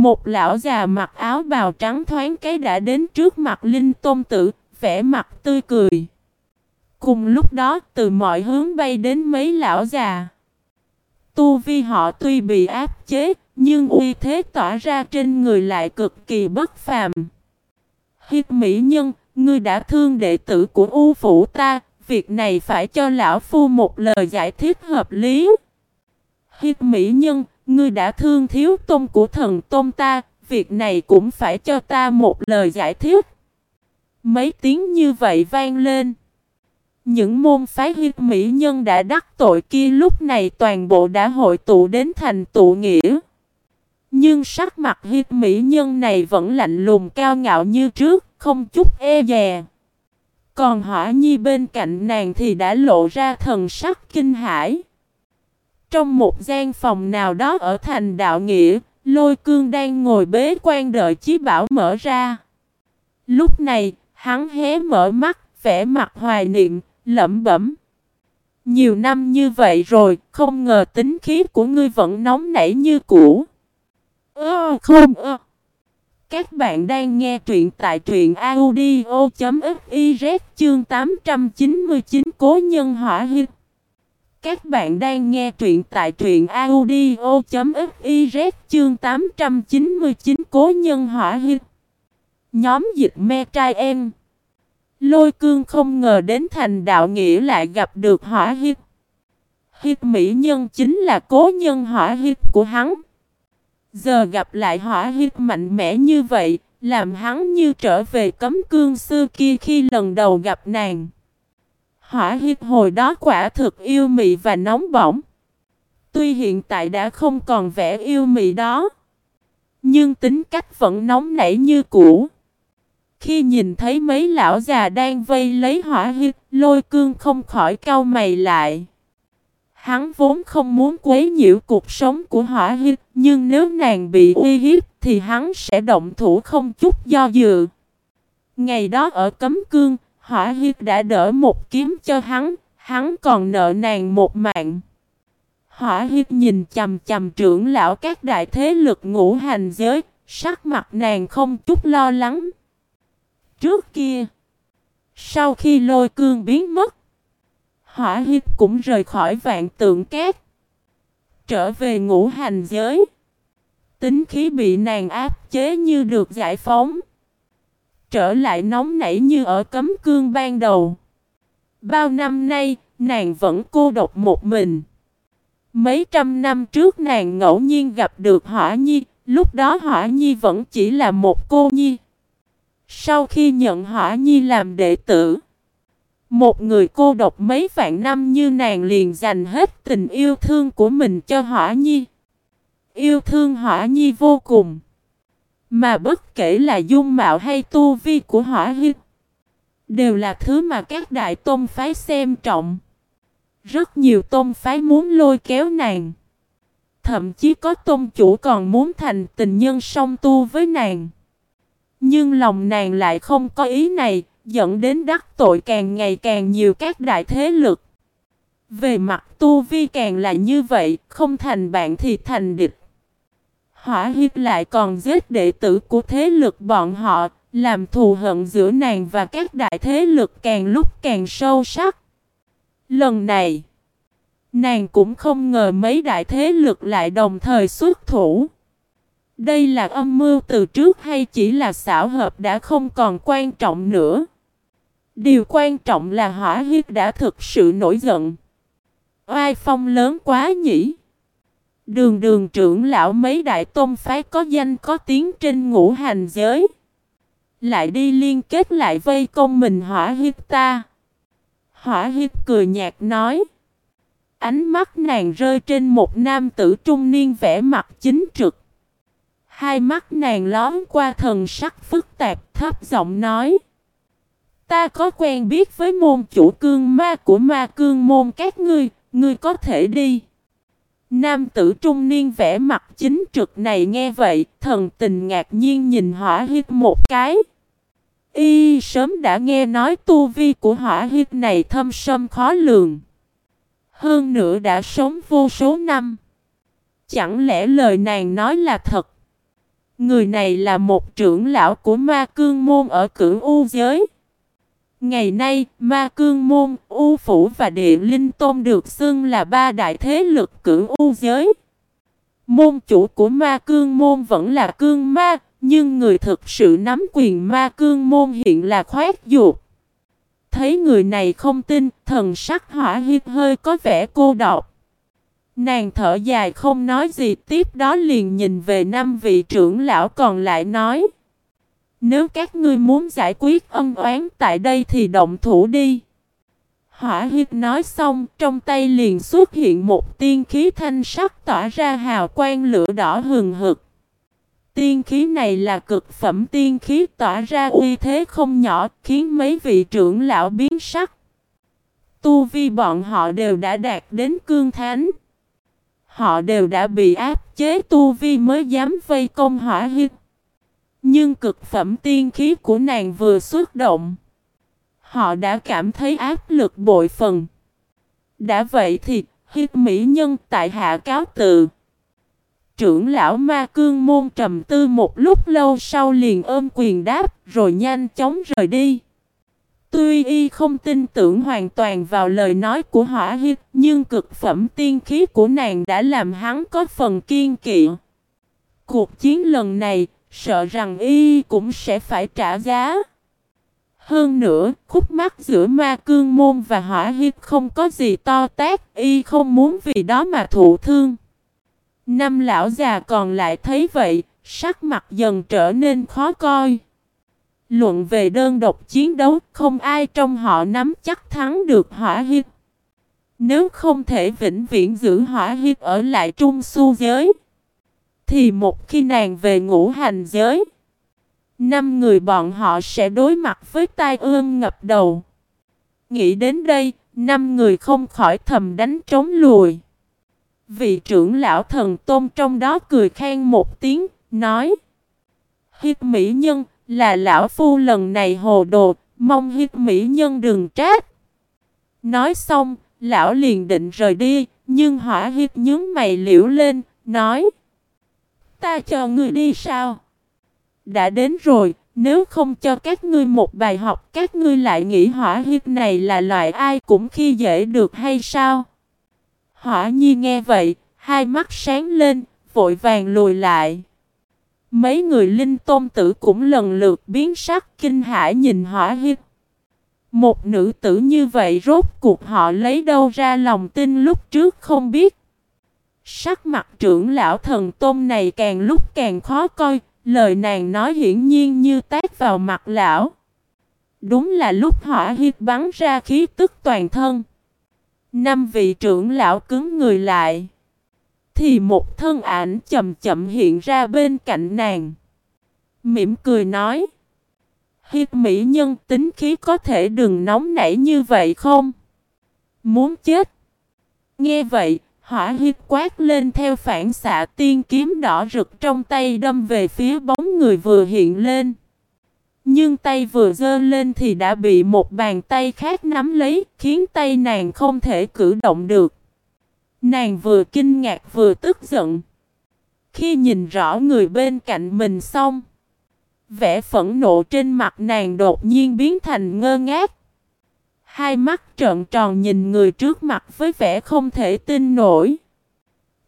Một lão già mặc áo bào trắng thoáng cái đã đến trước mặt Linh Tôn Tử, vẻ mặt tươi cười. Cùng lúc đó, từ mọi hướng bay đến mấy lão già. Tu vi họ tuy bị áp chế, nhưng uy thế tỏa ra trên người lại cực kỳ bất phàm. Hiệp mỹ nhân, ngươi đã thương đệ tử của U Phủ ta, việc này phải cho lão phu một lời giải thích hợp lý. Hiệp mỹ nhân, ngươi đã thương thiếu tôn của thần tôn ta, việc này cũng phải cho ta một lời giải thích. Mấy tiếng như vậy vang lên. Những môn phái huyết mỹ nhân đã đắc tội kia lúc này toàn bộ đã hội tụ đến thành tụ nghĩa. Nhưng sắc mặt huyết mỹ nhân này vẫn lạnh lùng cao ngạo như trước, không chút e dè. Còn hỏa nhi bên cạnh nàng thì đã lộ ra thần sắc kinh hãi. Trong một gian phòng nào đó ở thành đạo nghĩa, lôi cương đang ngồi bế quan đợi chí bảo mở ra. Lúc này, hắn hé mở mắt, vẻ mặt hoài niệm, lẩm bẩm. Nhiều năm như vậy rồi, không ngờ tính khí của ngươi vẫn nóng nảy như cũ. Ơ không ơ. Các bạn đang nghe truyện tại truyện audio.fiz chương 899 Cố nhân hỏa hít. Các bạn đang nghe truyện tại truyện audio.fiz chương 899 Cố nhân hỏa hít. Nhóm dịch me trai em. Lôi cương không ngờ đến thành đạo nghĩa lại gặp được hỏa hít. Hít mỹ nhân chính là cố nhân hỏa hít của hắn. Giờ gặp lại hỏa hít mạnh mẽ như vậy, làm hắn như trở về cấm cương xưa kia khi lần đầu gặp nàng. Hỏa hít hồi đó quả thực yêu mị và nóng bỏng. Tuy hiện tại đã không còn vẻ yêu mị đó, nhưng tính cách vẫn nóng nảy như cũ. Khi nhìn thấy mấy lão già đang vây lấy hỏa hít, lôi cương không khỏi cau mày lại. Hắn vốn không muốn quấy nhiễu cuộc sống của hỏa hít, nhưng nếu nàng bị uy hiếp thì hắn sẽ động thủ không chút do dự. Ngày đó ở cấm cương, hỏa hít đã đỡ một kiếm cho hắn, hắn còn nợ nàng một mạng. Hỏa hít nhìn chầm chầm trưởng lão các đại thế lực ngũ hành giới, sắc mặt nàng không chút lo lắng. Trước kia, sau khi lôi cương biến mất, hỏa hít cũng rời khỏi vạn tượng cát. Trở về ngũ hành giới. Tính khí bị nàng áp chế như được giải phóng. Trở lại nóng nảy như ở cấm cương ban đầu. Bao năm nay, nàng vẫn cô độc một mình. Mấy trăm năm trước nàng ngẫu nhiên gặp được Hỏa Nhi, lúc đó Hỏa Nhi vẫn chỉ là một cô nhi. Sau khi nhận Hỏa Nhi làm đệ tử, một người cô độc mấy vạn năm như nàng liền dành hết tình yêu thương của mình cho Hỏa Nhi. Yêu thương Hỏa Nhi vô cùng. Mà bất kể là dung mạo hay tu vi của Hỏa Nhi, đều là thứ mà các đại tôn phái xem trọng. Rất nhiều tôn phái muốn lôi kéo nàng. Thậm chí có tôn chủ còn muốn thành tình nhân song tu với nàng. Nhưng lòng nàng lại không có ý này, dẫn đến đắc tội càng ngày càng nhiều các đại thế lực. Về mặt tu vi càng là như vậy, không thành bạn thì thành địch. Hỏa hiếp lại còn giết đệ tử của thế lực bọn họ, làm thù hận giữa nàng và các đại thế lực càng lúc càng sâu sắc. Lần này, nàng cũng không ngờ mấy đại thế lực lại đồng thời xuất thủ. Đây là âm mưu từ trước hay chỉ là xảo hợp đã không còn quan trọng nữa. Điều quan trọng là hỏa hiếp đã thực sự nổi giận. Oai phong lớn quá nhỉ. Đường đường trưởng lão mấy đại tôn phái có danh có tiếng trên ngũ hành giới. Lại đi liên kết lại vây công mình hỏa hiếp ta. Hỏa hiếp cười nhạt nói. Ánh mắt nàng rơi trên một nam tử trung niên vẻ mặt chính trực. Hai mắt nàng lón qua thần sắc phức tạp thấp giọng nói. Ta có quen biết với môn chủ cương ma của ma cương môn các ngươi, ngươi có thể đi. Nam tử trung niên vẻ mặt chính trực này nghe vậy, thần tình ngạc nhiên nhìn hỏa hít một cái. Y sớm đã nghe nói tu vi của hỏa hít này thâm sâm khó lường. Hơn nữa đã sống vô số năm. Chẳng lẽ lời nàng nói là thật? Người này là một trưởng lão của ma cương môn ở cửu U giới. Ngày nay, Ma Cương Môn, U Phủ và Địa Linh Tôn được xưng là ba đại thế lực cửu U giới. Môn chủ của Ma Cương Môn vẫn là Cương Ma, nhưng người thực sự nắm quyền Ma Cương Môn hiện là khoét dục. Thấy người này không tin, thần sắc hỏa hiếp hơi có vẻ cô độc. Nàng thở dài không nói gì tiếp đó liền nhìn về năm vị trưởng lão còn lại nói. Nếu các ngươi muốn giải quyết ân oán tại đây thì động thủ đi. Hỏa hiếp nói xong, trong tay liền xuất hiện một tiên khí thanh sắc tỏa ra hào quang lửa đỏ hừng hực. Tiên khí này là cực phẩm tiên khí tỏa ra uy thế không nhỏ, khiến mấy vị trưởng lão biến sắc. Tu vi bọn họ đều đã đạt đến cương thánh. Họ đều đã bị áp chế tu vi mới dám vây công hỏa hiếp. Nhưng cực phẩm tiên khí của nàng vừa xuất động. Họ đã cảm thấy áp lực bội phần. Đã vậy thì, hiếp mỹ nhân tại hạ cáo tự. Trưởng lão ma cương môn trầm tư một lúc lâu sau liền ôm quyền đáp rồi nhanh chóng rời đi. Tuy y không tin tưởng hoàn toàn vào lời nói của hỏa hiếp nhưng cực phẩm tiên khí của nàng đã làm hắn có phần kiên kỵ. Cuộc chiến lần này, sợ rằng y cũng sẽ phải trả giá. Hơn nữa, khúc mắc giữa ma cương môn và hỏa hiếp không có gì to tát, y không muốn vì đó mà thụ thương. Năm lão già còn lại thấy vậy, sắc mặt dần trở nên khó coi. Luận về đơn độc chiến đấu, không ai trong họ nắm chắc thắng được hỏa hiếp. Nếu không thể vĩnh viễn giữ hỏa hiếp ở lại trung su giới, thì một khi nàng về ngũ hành giới, năm người bọn họ sẽ đối mặt với tai ương ngập đầu. Nghĩ đến đây, năm người không khỏi thầm đánh trống lùi. Vị trưởng lão thần tôn trong đó cười khen một tiếng, nói Hiếp mỹ nhân là lão phu lần này hồ đồ, mong hiếp mỹ nhân đừng trách. Nói xong, lão liền định rời đi, nhưng hỏa hiếp nhướng mày liễu lên, nói Ta cho ngươi đi sao? Đã đến rồi, nếu không cho các ngươi một bài học, các ngươi lại nghĩ hỏa hiếp này là loại ai cũng khi dễ được hay sao? Hỏa nhi nghe vậy, hai mắt sáng lên, vội vàng lùi lại. Mấy người linh tôn tử cũng lần lượt biến sắc kinh hãi nhìn hỏa hiếp. Một nữ tử như vậy rốt cuộc họ lấy đâu ra lòng tin lúc trước không biết. Sắc mặt trưởng lão thần tôn này càng lúc càng khó coi, lời nàng nói hiển nhiên như tác vào mặt lão. Đúng là lúc hỏa hít bắn ra khí tức toàn thân. Năm vị trưởng lão cứng người lại. Thì một thân ảnh chậm chậm hiện ra bên cạnh nàng. Mỉm cười nói. Hiệp mỹ nhân tính khí có thể đừng nóng nảy như vậy không? Muốn chết. Nghe vậy, hỏa hít quát lên theo phản xạ tiên kiếm đỏ rực trong tay đâm về phía bóng người vừa hiện lên. Nhưng tay vừa dơ lên thì đã bị một bàn tay khác nắm lấy, khiến tay nàng không thể cử động được. Nàng vừa kinh ngạc vừa tức giận. Khi nhìn rõ người bên cạnh mình xong, vẻ phẫn nộ trên mặt nàng đột nhiên biến thành ngơ ngác. Hai mắt trợn tròn nhìn người trước mặt với vẻ không thể tin nổi.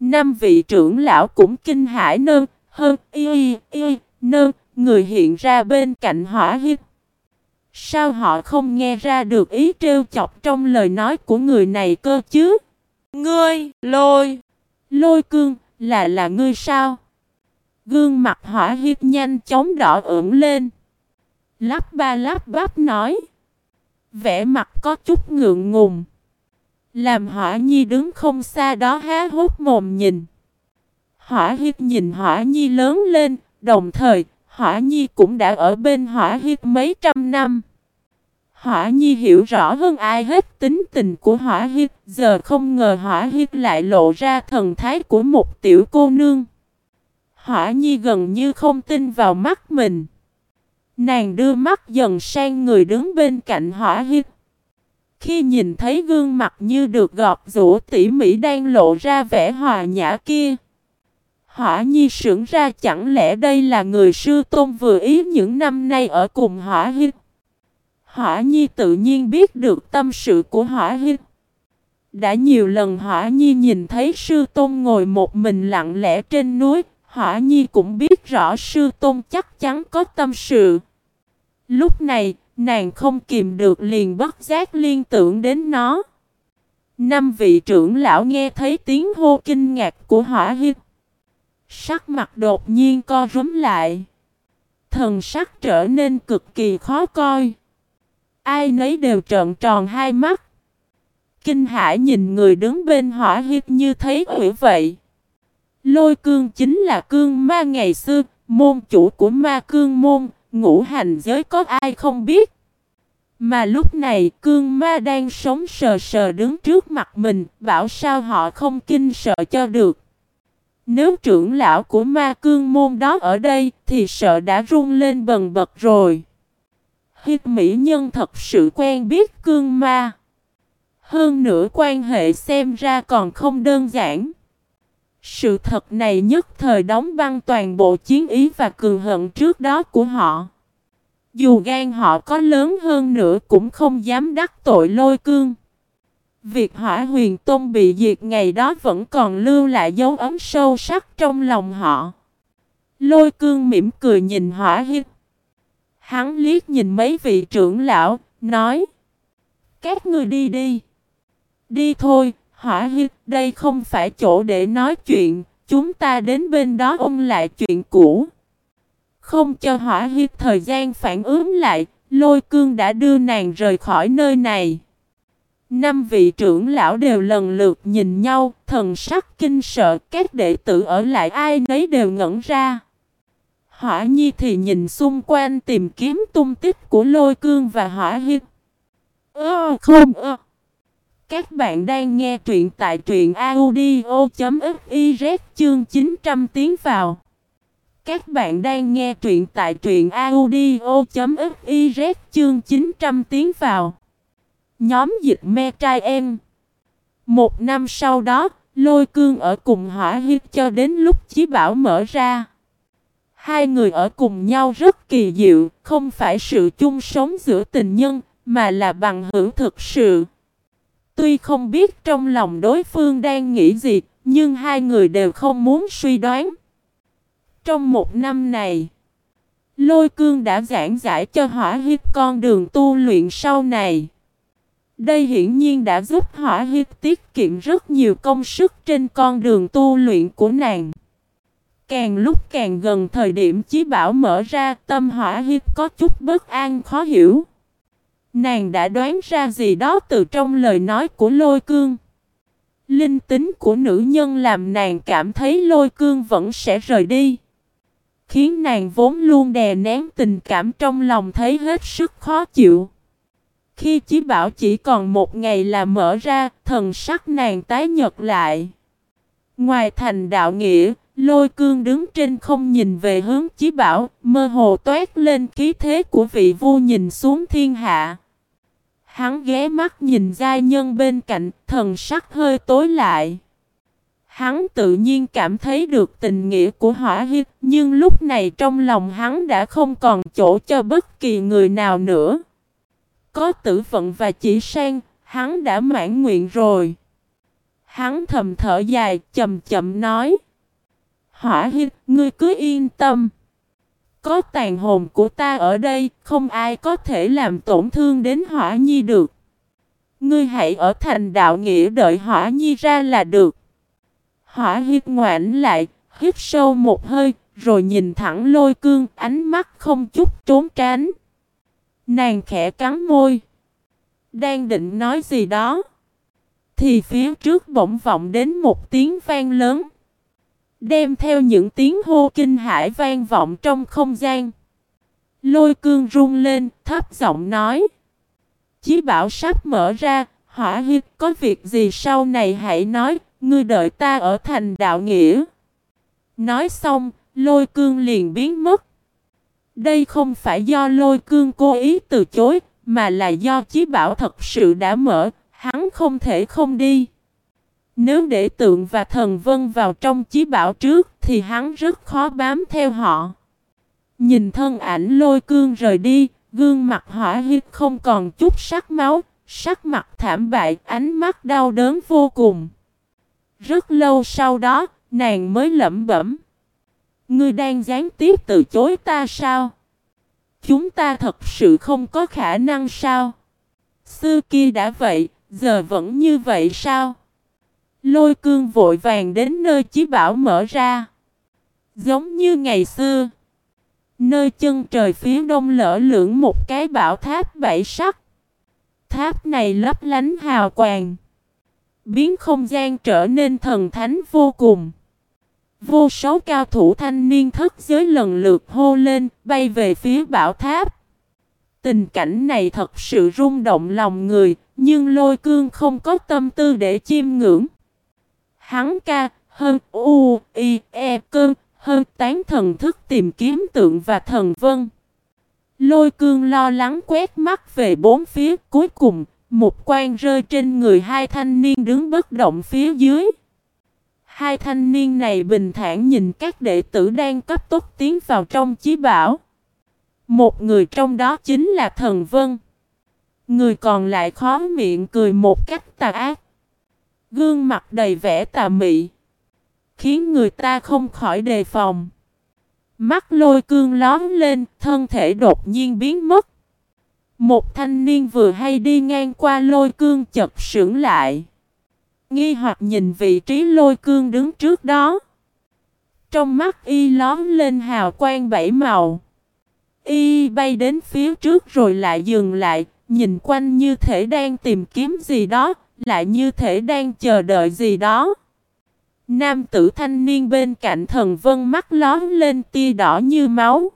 Năm vị trưởng lão cũng kinh hãi nơn, hơn, y, y, nơn, người hiện ra bên cạnh hỏa hiếp. Sao họ không nghe ra được ý trêu chọc trong lời nói của người này cơ chứ? Ngươi, lôi, lôi cương, là là ngươi sao? Gương mặt hỏa hiếp nhanh chóng đỏ ửng lên. Lắp ba lắp bắp nói. Vẻ mặt có chút ngượng ngùng. Làm hỏa nhi đứng không xa đó há hốt mồm nhìn. Hỏa hiếp nhìn hỏa nhi lớn lên, đồng thời, hỏa nhi cũng đã ở bên hỏa hiếp mấy trăm năm. Hỏa nhi hiểu rõ hơn ai hết tính tình của hỏa hiếp, giờ không ngờ hỏa hiếp lại lộ ra thần thái của một tiểu cô nương. Hỏa nhi gần như không tin vào mắt mình. Nàng đưa mắt dần sang người đứng bên cạnh hỏa hít Khi nhìn thấy gương mặt như được gọt rũ tỉ mỉ đang lộ ra vẻ hòa nhã kia. Hỏa Nhi sững ra chẳng lẽ đây là người sư tôn vừa ý những năm nay ở cùng Hỏa Hít. Hỏa Nhi tự nhiên biết được tâm sự của Hỏa Hít. Đã nhiều lần Hỏa Nhi nhìn thấy sư tôn ngồi một mình lặng lẽ trên núi, Hỏa Nhi cũng biết rõ sư tôn chắc chắn có tâm sự. Lúc này, nàng không kìm được liền bất giác liên tưởng đến nó. Năm vị trưởng lão nghe thấy tiếng hô kinh ngạc của hỏa hiếp. Sắc mặt đột nhiên co rúm lại. Thần sắc trở nên cực kỳ khó coi. Ai nấy đều trợn tròn hai mắt. Kinh hải nhìn người đứng bên hỏa hiếp như thấy quỷ vậy. Lôi cương chính là cương ma ngày xưa, môn chủ của ma cương môn, ngũ hành giới có ai không biết. Mà lúc này cương ma đang sống sờ sờ đứng trước mặt mình, bảo sao họ không kinh sợ cho được. Nếu trưởng lão của ma cương môn đó ở đây thì sợ đã run lên bần bật rồi. Hiệp mỹ nhân thật sự quen biết cương ma. Hơn nữa quan hệ xem ra còn không đơn giản. Sự thật này nhất thời đóng băng toàn bộ chiến ý và cường hận trước đó của họ. Dù gan họ có lớn hơn nữa cũng không dám đắc tội lôi cương. Việc hỏa huyền tôn bị diệt ngày đó vẫn còn lưu lại dấu ấn sâu sắc trong lòng họ. Lôi cương mỉm cười nhìn hỏa hiếp. Hắn liếc nhìn mấy vị trưởng lão, nói. Các người đi đi. Đi thôi, hỏa hiếp, đây không phải chỗ để nói chuyện, chúng ta đến bên đó ôn lại chuyện cũ. Không cho hỏa hiếp thời gian phản ứng lại, lôi cương đã đưa nàng rời khỏi nơi này. Năm vị trưởng lão đều lần lượt nhìn nhau, thần sắc kinh sợ, các đệ tử ở lại ai nấy đều ngẩn ra. Hỏa nhi thì nhìn xung quanh tìm kiếm tung tích của lôi cương và hỏa hiếp. Ơ không ơ. Các bạn đang nghe truyện tại truyện audio.fiz chương 900 tiến vào. Các bạn đang nghe truyện tại truyện audio.fiz chương 900 tiến vào. Nhóm dịch me trai em. Một năm sau đó, lôi cương ở cùng hỏa hiếp cho đến lúc chí bảo mở ra. Hai người ở cùng nhau rất kỳ diệu, không phải sự chung sống giữa tình nhân, mà là bằng hữu thực sự. Tuy không biết trong lòng đối phương đang nghĩ gì, nhưng hai người đều không muốn suy đoán. Trong một năm này, Lôi cương đã giảng giải cho hỏa hiếp con đường tu luyện sau này. Đây hiển nhiên đã giúp hỏa hiếp tiết kiệm rất nhiều công sức trên con đường tu luyện của nàng. Càng lúc càng gần thời điểm chí bảo mở ra tâm hỏa hiếp có chút bất an khó hiểu. Nàng đã đoán ra gì đó từ trong lời nói của lôi cương. Linh tính của nữ nhân làm nàng cảm thấy lôi cương vẫn sẽ rời đi khiến nàng vốn luôn đè nén tình cảm trong lòng thấy hết sức khó chịu. Khi chí bảo chỉ còn một ngày là mở ra, thần sắc nàng tái nhật lại. Ngoài thành đạo nghĩa, lôi cương đứng trên không nhìn về hướng chí bảo, mơ hồ toát lên khí thế của vị vua nhìn xuống thiên hạ. Hắn ghé mắt nhìn giai nhân bên cạnh, thần sắc hơi tối lại. Hắn tự nhiên cảm thấy được tình nghĩa của hỏa hiếp, nhưng lúc này trong lòng hắn đã không còn chỗ cho bất kỳ người nào nữa. Có tử vận và chỉ sang, hắn đã mãn nguyện rồi. Hắn thầm thở dài, chậm chậm nói. Hỏa hiếp, ngươi cứ yên tâm. Có tàn hồn của ta ở đây, không ai có thể làm tổn thương đến hỏa nhi được. Ngươi hãy ở thành đạo nghĩa đợi hỏa nhi ra là được. Hỏa hít ngoảnh lại, hít sâu một hơi, rồi nhìn thẳng lôi cương, ánh mắt không chút trốn tránh. Nàng khẽ cắn môi. Đang định nói gì đó. Thì phía trước bỗng vọng đến một tiếng vang lớn. Đem theo những tiếng hô kinh hải vang vọng trong không gian. Lôi cương run lên, thấp giọng nói. Chí bảo sắp mở ra, hỏa huyết có việc gì sau này hãy nói, Ngươi đợi ta ở thành đạo nghĩa. Nói xong, lôi cương liền biến mất. Đây không phải do lôi cương cố ý từ chối, mà là do chí bảo thật sự đã mở, hắn không thể không đi. Nếu để tượng và thần vân vào trong chí bảo trước thì hắn rất khó bám theo họ. Nhìn thân ảnh lôi cương rời đi, gương mặt hỏa hít không còn chút sắc máu, sắc mặt thảm bại, ánh mắt đau đớn vô cùng. Rất lâu sau đó, nàng mới lẩm bẩm. Ngươi đang gián tiếp từ chối ta sao? Chúng ta thật sự không có khả năng sao? Xưa kia đã vậy, giờ vẫn như vậy sao? Lôi cương vội vàng đến nơi chí bảo mở ra. Giống như ngày xưa. Nơi chân trời phía đông lỡ lưỡng một cái bảo tháp bảy sắc. Tháp này lấp lánh hào quàng. Biến không gian trở nên thần thánh vô cùng. Vô số cao thủ thanh niên thất giới lần lượt hô lên, bay về phía bảo tháp. Tình cảnh này thật sự rung động lòng người, nhưng lôi cương không có tâm tư để chiêm ngưỡng. Hắn ca, hơn u, i, e, cơn, hơn tán thần thức tìm kiếm tượng và thần vân. Lôi cương lo lắng quét mắt về bốn phía cuối cùng, một quan rơi trên người hai thanh niên đứng bất động phía dưới. Hai thanh niên này bình thản nhìn các đệ tử đang cấp tốc tiến vào trong chí bảo. Một người trong đó chính là thần vân. Người còn lại khó miệng cười một cách tà ác. Gương mặt đầy vẻ tà mị. Khiến người ta không khỏi đề phòng. Mắt lôi cương lóm lên, thân thể đột nhiên biến mất. Một thanh niên vừa hay đi ngang qua lôi cương chật sững lại. Nghi hoặc nhìn vị trí lôi cương đứng trước đó. Trong mắt y lóm lên hào quang bảy màu. Y bay đến phía trước rồi lại dừng lại, nhìn quanh như thể đang tìm kiếm gì đó, lại như thể đang chờ đợi gì đó. Nam tử thanh niên bên cạnh thần vân mắt lón lên tia đỏ như máu.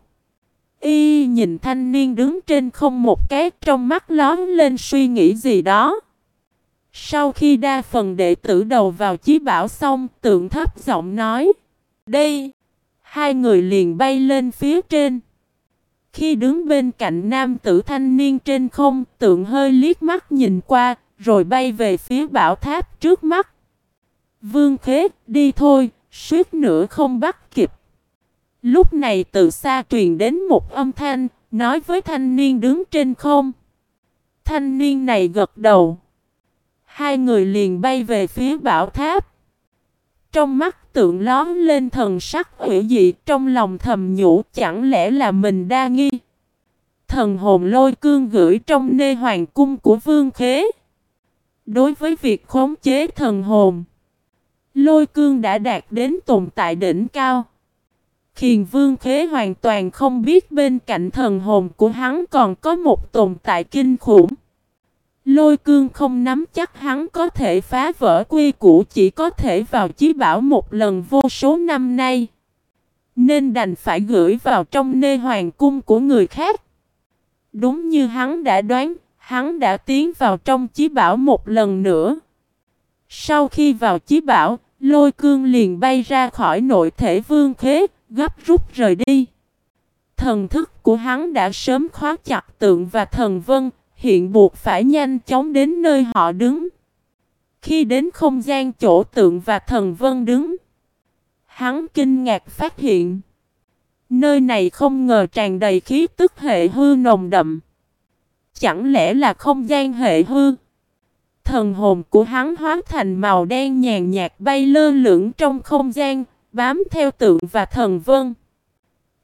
Y nhìn thanh niên đứng trên không một cái trong mắt lón lên suy nghĩ gì đó. Sau khi đa phần đệ tử đầu vào chí bảo xong, tượng thấp giọng nói. Đây! Hai người liền bay lên phía trên. Khi đứng bên cạnh nam tử thanh niên trên không, tượng hơi liếc mắt nhìn qua, rồi bay về phía bảo tháp trước mắt. Vương Khế, đi thôi, suýt nữa không bắt kịp. Lúc này từ xa truyền đến một âm thanh, nói với thanh niên đứng trên không. Thanh niên này gật đầu. Hai người liền bay về phía bảo tháp. Trong mắt tượng lón lên thần sắc hủy dị trong lòng thầm nhủ chẳng lẽ là mình đa nghi. Thần hồn lôi cương gửi trong nê hoàng cung của vương khế. Đối với việc khống chế thần hồn, lôi cương đã đạt đến tồn tại đỉnh cao. Khiền vương khế hoàn toàn không biết bên cạnh thần hồn của hắn còn có một tồn tại kinh khủng. Lôi cương không nắm chắc hắn có thể phá vỡ quy củ chỉ có thể vào chí bảo một lần vô số năm nay. Nên đành phải gửi vào trong nê hoàng cung của người khác. Đúng như hắn đã đoán, hắn đã tiến vào trong chí bảo một lần nữa. Sau khi vào chí bảo, lôi cương liền bay ra khỏi nội thể vương khế, gấp rút rời đi. Thần thức của hắn đã sớm khóa chặt tượng và thần vân, hiện buộc phải nhanh chóng đến nơi họ đứng. Khi đến không gian chỗ tượng và thần vân đứng, hắn kinh ngạc phát hiện. Nơi này không ngờ tràn đầy khí tức hệ hư nồng đậm. Chẳng lẽ là không gian hệ hư? Thần hồn của hắn hóa thành màu đen nhàn nhạt bay lơ lửng trong không gian, bám theo tượng và thần vân.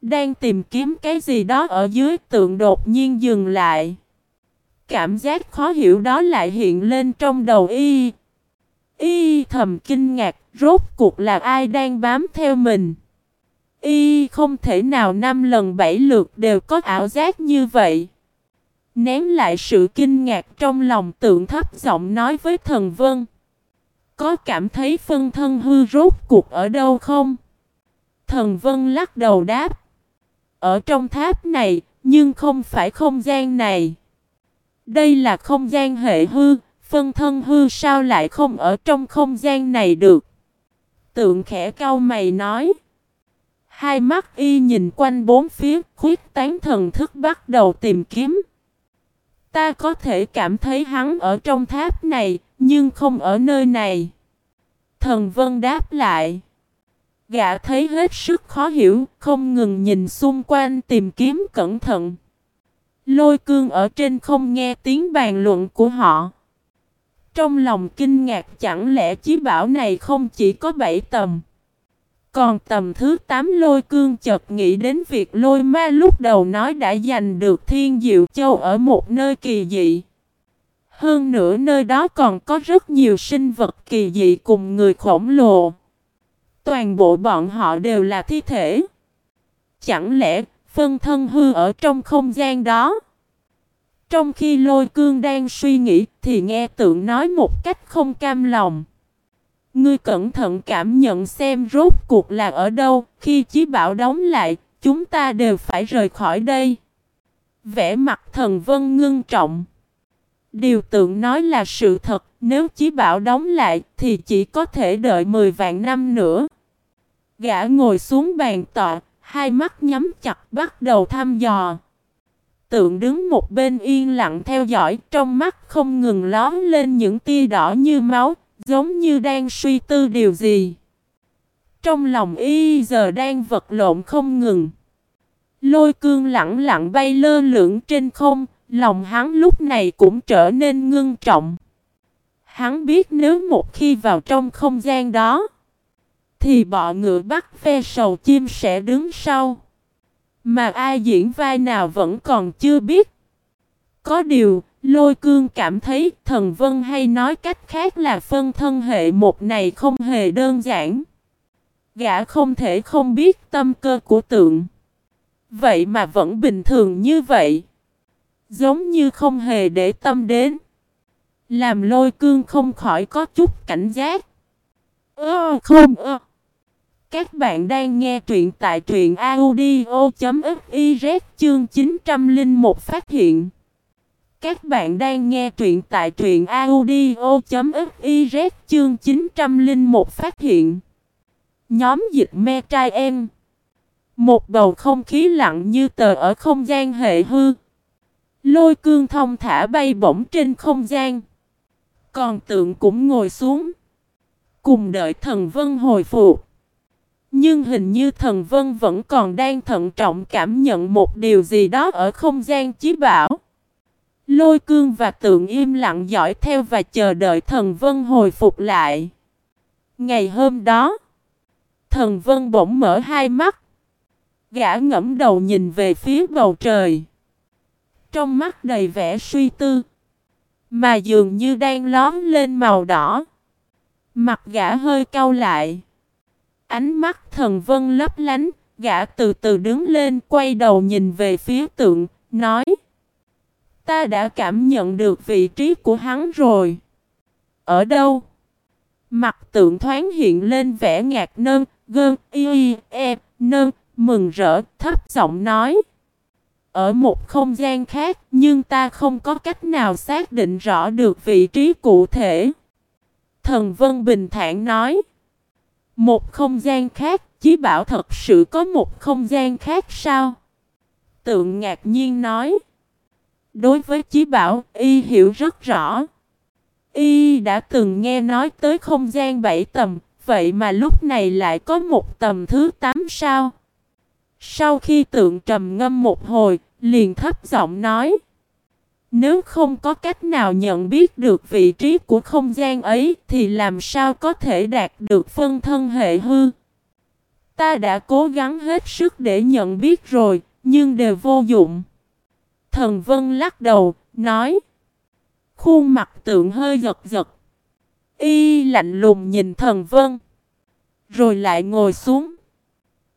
Đang tìm kiếm cái gì đó ở dưới tượng đột nhiên dừng lại. Cảm giác khó hiểu đó lại hiện lên trong đầu y. Y thầm kinh ngạc, rốt cuộc là ai đang bám theo mình. Y không thể nào năm lần bảy lượt đều có ảo giác như vậy. Nén lại sự kinh ngạc trong lòng tượng thấp giọng nói với thần vân. Có cảm thấy phân thân hư rốt cuộc ở đâu không? Thần vân lắc đầu đáp. Ở trong tháp này, nhưng không phải không gian này. Đây là không gian hệ hư, phân thân hư sao lại không ở trong không gian này được? Tượng khẽ cau mày nói. Hai mắt y nhìn quanh bốn phía, khuyết tán thần thức bắt đầu tìm kiếm. Ta có thể cảm thấy hắn ở trong tháp này, nhưng không ở nơi này. Thần Vân đáp lại. Gã thấy hết sức khó hiểu, không ngừng nhìn xung quanh tìm kiếm cẩn thận. Lôi cương ở trên không nghe tiếng bàn luận của họ. Trong lòng kinh ngạc chẳng lẽ chí bảo này không chỉ có bảy tầm. Còn tầm thứ 8 lôi cương chợt nghĩ đến việc lôi ma lúc đầu nói đã giành được thiên diệu châu ở một nơi kỳ dị. Hơn nữa nơi đó còn có rất nhiều sinh vật kỳ dị cùng người khổng lồ. Toàn bộ bọn họ đều là thi thể. Chẳng lẽ phân thân hư ở trong không gian đó? Trong khi lôi cương đang suy nghĩ thì nghe tượng nói một cách không cam lòng. Ngươi cẩn thận cảm nhận xem rốt cuộc là ở đâu, khi chí bảo đóng lại, chúng ta đều phải rời khỏi đây. Vẽ mặt thần vân ngưng trọng. Điều tượng nói là sự thật, nếu chí bảo đóng lại thì chỉ có thể đợi 10 vạn năm nữa. Gã ngồi xuống bàn tọa, hai mắt nhắm chặt bắt đầu thăm dò. Tượng đứng một bên yên lặng theo dõi, trong mắt không ngừng lóm lên những tia đỏ như máu, giống như đang suy tư điều gì. Trong lòng y giờ đang vật lộn không ngừng. Lôi cương lặng lặng bay lơ lửng trên không, lòng hắn lúc này cũng trở nên ngưng trọng. Hắn biết nếu một khi vào trong không gian đó, thì bọ ngựa bắt phe sầu chim sẽ đứng sau. Mà ai diễn vai nào vẫn còn chưa biết. Có điều, lôi cương cảm thấy thần vân hay nói cách khác là phân thân hệ một này không hề đơn giản. Gã không thể không biết tâm cơ của tượng. Vậy mà vẫn bình thường như vậy. Giống như không hề để tâm đến. Làm lôi cương không khỏi có chút cảnh giác. Ơ, không, ơ. Các bạn đang nghe truyện tại truyện audio.fif chương 901 phát hiện. Các bạn đang nghe truyện tại truyện audio.fiz chương 901 phát hiện. Nhóm dịch me trai em. Một bầu không khí lặng như tờ ở không gian hệ hư. Lôi cương thông thả bay bổng trên không gian. Còn tượng cũng ngồi xuống. Cùng đợi thần vân hồi phục. Nhưng hình như thần vân vẫn còn đang thận trọng cảm nhận một điều gì đó ở không gian chí bảo. Lôi cương và tượng im lặng dõi theo và chờ đợi thần vân hồi phục lại. Ngày hôm đó, thần vân bỗng mở hai mắt. Gã ngẫm đầu nhìn về phía bầu trời. Trong mắt đầy vẻ suy tư. Mà dường như đang lóm lên màu đỏ. Mặt gã hơi cau lại. Ánh mắt thần vân lấp lánh, gã từ từ đứng lên quay đầu nhìn về phía tượng, nói Ta đã cảm nhận được vị trí của hắn rồi. Ở đâu? Mặt tượng thoáng hiện lên vẻ ngạc nơn, gơn, y, e, nơn, mừng rỡ, thấp giọng nói. Ở một không gian khác, nhưng ta không có cách nào xác định rõ được vị trí cụ thể. Thần Vân Bình thản nói. Một không gian khác, Chí Bảo thật sự có một không gian khác sao? Tượng ngạc nhiên nói. Đối với Chí Bảo, y hiểu rất rõ. Y đã từng nghe nói tới không gian bảy tầm, vậy mà lúc này lại có một tầm thứ tám sao? Sau khi tượng trầm ngâm một hồi, liền thấp giọng nói. Nếu không có cách nào nhận biết được vị trí của không gian ấy thì làm sao có thể đạt được phân thân hệ hư? Ta đã cố gắng hết sức để nhận biết rồi, nhưng đều vô dụng. Thần Vân lắc đầu, nói. Khuôn mặt tượng hơi giật giật. Y lạnh lùng nhìn thần Vân. Rồi lại ngồi xuống.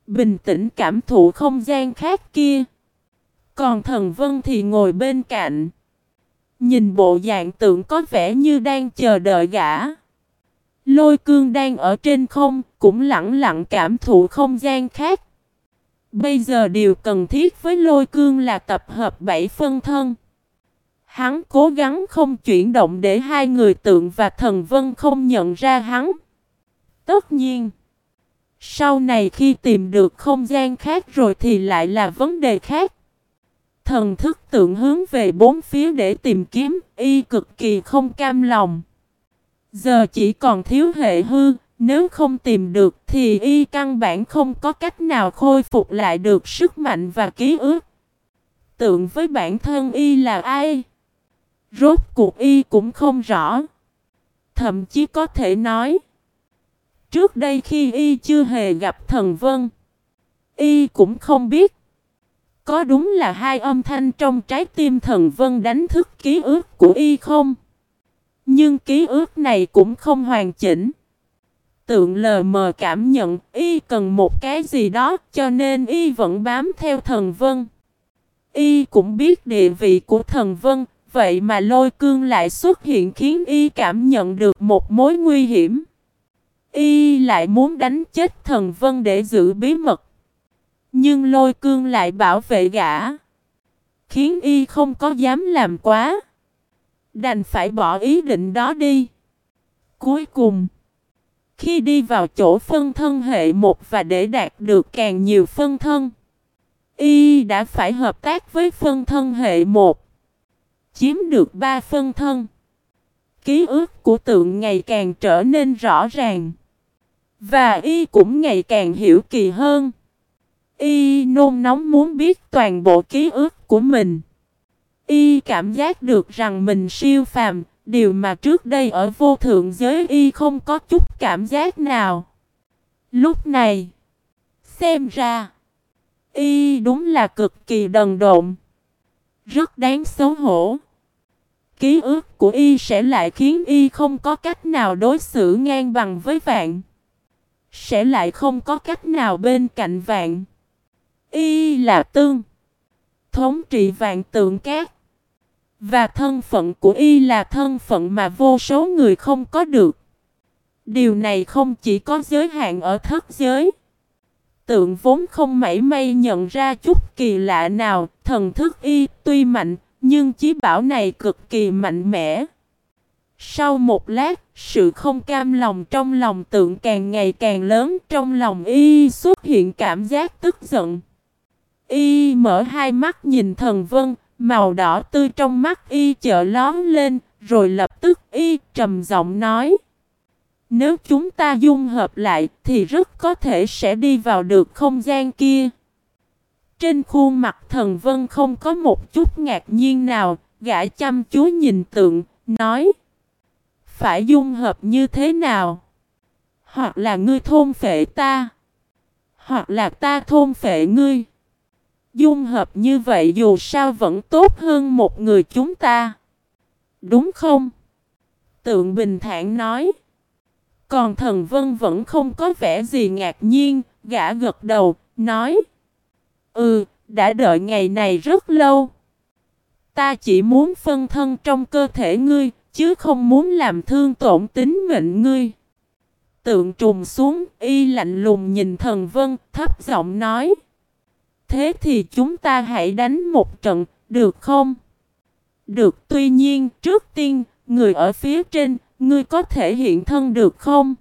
Bình tĩnh cảm thụ không gian khác kia. Còn thần Vân thì ngồi bên cạnh. Nhìn bộ dạng tượng có vẻ như đang chờ đợi gã. Lôi cương đang ở trên không, cũng lặng lặng cảm thụ không gian khác. Bây giờ điều cần thiết với lôi cương là tập hợp bảy phân thân. Hắn cố gắng không chuyển động để hai người tượng và thần vân không nhận ra hắn. Tất nhiên, sau này khi tìm được không gian khác rồi thì lại là vấn đề khác. Thần thức tượng hướng về bốn phía để tìm kiếm, y cực kỳ không cam lòng. Giờ chỉ còn thiếu hệ hư, nếu không tìm được thì y căn bản không có cách nào khôi phục lại được sức mạnh và ký ức. Tượng với bản thân y là ai? Rốt cuộc y cũng không rõ. Thậm chí có thể nói. Trước đây khi y chưa hề gặp thần vân. Y cũng không biết. Có đúng là hai âm thanh trong trái tim thần vân đánh thức ký ức của y không? Nhưng ký ức này cũng không hoàn chỉnh. Tượng lờ mờ cảm nhận y cần một cái gì đó cho nên y vẫn bám theo thần vân. Y cũng biết địa vị của thần vân, vậy mà lôi cương lại xuất hiện khiến y cảm nhận được một mối nguy hiểm. Y lại muốn đánh chết thần vân để giữ bí mật. Nhưng lôi cương lại bảo vệ gã. Khiến y không có dám làm quá. Đành phải bỏ ý định đó đi. Cuối cùng. Khi đi vào chỗ phân thân hệ một và để đạt được càng nhiều phân thân. Y đã phải hợp tác với phân thân hệ một. Chiếm được ba phân thân. Ký ức của tượng ngày càng trở nên rõ ràng. Và Y cũng ngày càng hiểu kỳ hơn. Y nôn nóng muốn biết toàn bộ ký ức của mình. Y cảm giác được rằng mình siêu phàm, điều mà trước đây ở vô thượng giới Y không có chút cảm giác nào. Lúc này, xem ra, Y đúng là cực kỳ đần độn, rất đáng xấu hổ. Ký ức của Y sẽ lại khiến Y không có cách nào đối xử ngang bằng với vạn. Sẽ lại không có cách nào bên cạnh vạn. Y là tương. Thống trị vạn tượng cát. Và thân phận của Y là thân phận mà vô số người không có được. Điều này không chỉ có giới hạn ở thất giới. Tượng vốn không mảy may nhận ra chút kỳ lạ nào, thần thức Y tuy mạnh, nhưng chí bảo này cực kỳ mạnh mẽ. Sau một lát, sự không cam lòng trong lòng tượng càng ngày càng lớn trong lòng y xuất hiện cảm giác tức giận. Y mở hai mắt nhìn thần vân, màu đỏ tươi trong mắt y chợ lón lên, rồi lập tức y trầm giọng nói. Nếu chúng ta dung hợp lại thì rất có thể sẽ đi vào được không gian kia. Trên khuôn mặt thần vân không có một chút ngạc nhiên nào, gã chăm chú nhìn tượng, nói. Phải dung hợp như thế nào? Hoặc là ngươi thôn phệ ta, hoặc là ta thôn phệ ngươi. Dung hợp như vậy dù sao vẫn tốt hơn một người chúng ta. Đúng không? Tượng bình thản nói. Còn thần vân vẫn không có vẻ gì ngạc nhiên, gã gật đầu, nói. Ừ, đã đợi ngày này rất lâu. Ta chỉ muốn phân thân trong cơ thể ngươi, chứ không muốn làm thương tổn tính mệnh ngươi. Tượng trùng xuống, y lạnh lùng nhìn thần vân, thấp giọng nói. Thế thì chúng ta hãy đánh một trận, được không? Được, tuy nhiên, trước tiên, người ở phía trên, ngươi có thể hiện thân được không?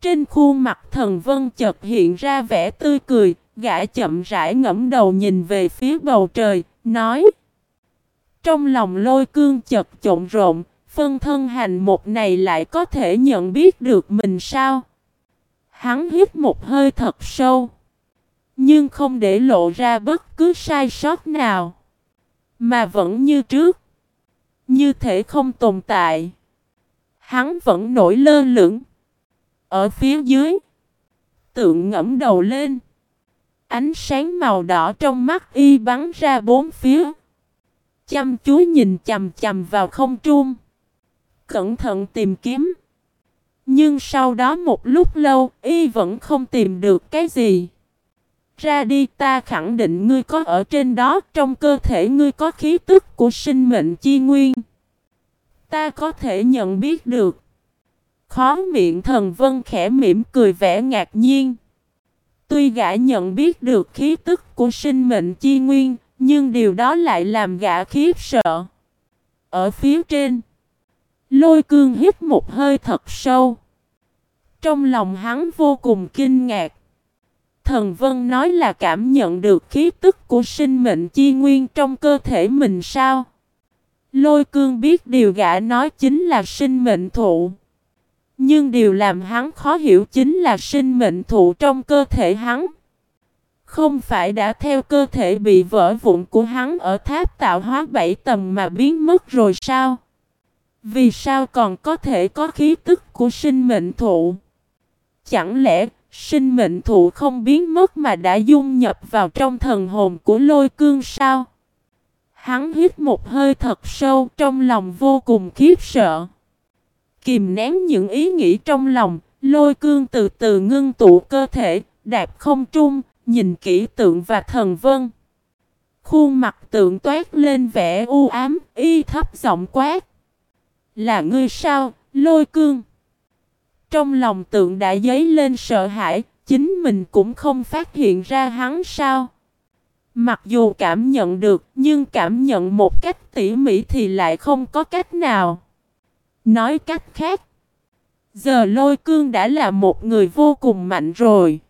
Trên khuôn mặt thần vân chợt hiện ra vẻ tươi cười, gã chậm rãi ngẫm đầu nhìn về phía bầu trời, nói. Trong lòng lôi cương chật trộn rộn, phân thân hành một này lại có thể nhận biết được mình sao? Hắn hít một hơi thật sâu. Nhưng không để lộ ra bất cứ sai sót nào. Mà vẫn như trước. Như thể không tồn tại. Hắn vẫn nổi lơ lửng. Ở phía dưới. Tượng ngẫm đầu lên. Ánh sáng màu đỏ trong mắt y bắn ra bốn phía. Chăm chú nhìn chầm chầm vào không trung. Cẩn thận tìm kiếm. Nhưng sau đó một lúc lâu, y vẫn không tìm được cái gì. Ra đi, ta khẳng định ngươi có ở trên đó, Trong cơ thể ngươi có khí tức của sinh mệnh chi nguyên. Ta có thể nhận biết được. Khó miệng thần vân khẽ mỉm cười vẻ ngạc nhiên. Tuy gã nhận biết được khí tức của sinh mệnh chi nguyên, Nhưng điều đó lại làm gã khiếp sợ. Ở phía trên, Lôi cương hít một hơi thật sâu. Trong lòng hắn vô cùng kinh ngạc. Thần Vân nói là cảm nhận được khí tức của sinh mệnh chi nguyên trong cơ thể mình sao? Lôi cương biết điều gã nói chính là sinh mệnh thụ. Nhưng điều làm hắn khó hiểu chính là sinh mệnh thụ trong cơ thể hắn. Không phải đã theo cơ thể bị vỡ vụn của hắn ở tháp tạo hóa bảy tầng mà biến mất rồi sao? Vì sao còn có thể có khí tức của sinh mệnh thụ? Chẳng lẽ sinh mệnh thụ không biến mất mà đã dung nhập vào trong thần hồn của lôi cương sao? Hắn hít một hơi thật sâu trong lòng vô cùng khiếp sợ. Kìm nén những ý nghĩ trong lòng, lôi cương từ từ ngưng tụ cơ thể, đạp không trung, nhìn kỹ tượng và thần vân. Khuôn mặt tượng toát lên vẻ u ám, y thấp giọng quát. Là ngươi sao, lôi cương? Trong lòng tượng đã dấy lên sợ hãi, chính mình cũng không phát hiện ra hắn sao. Mặc dù cảm nhận được, nhưng cảm nhận một cách tỉ mỉ thì lại không có cách nào. Nói cách khác, giờ lôi cương đã là một người vô cùng mạnh rồi.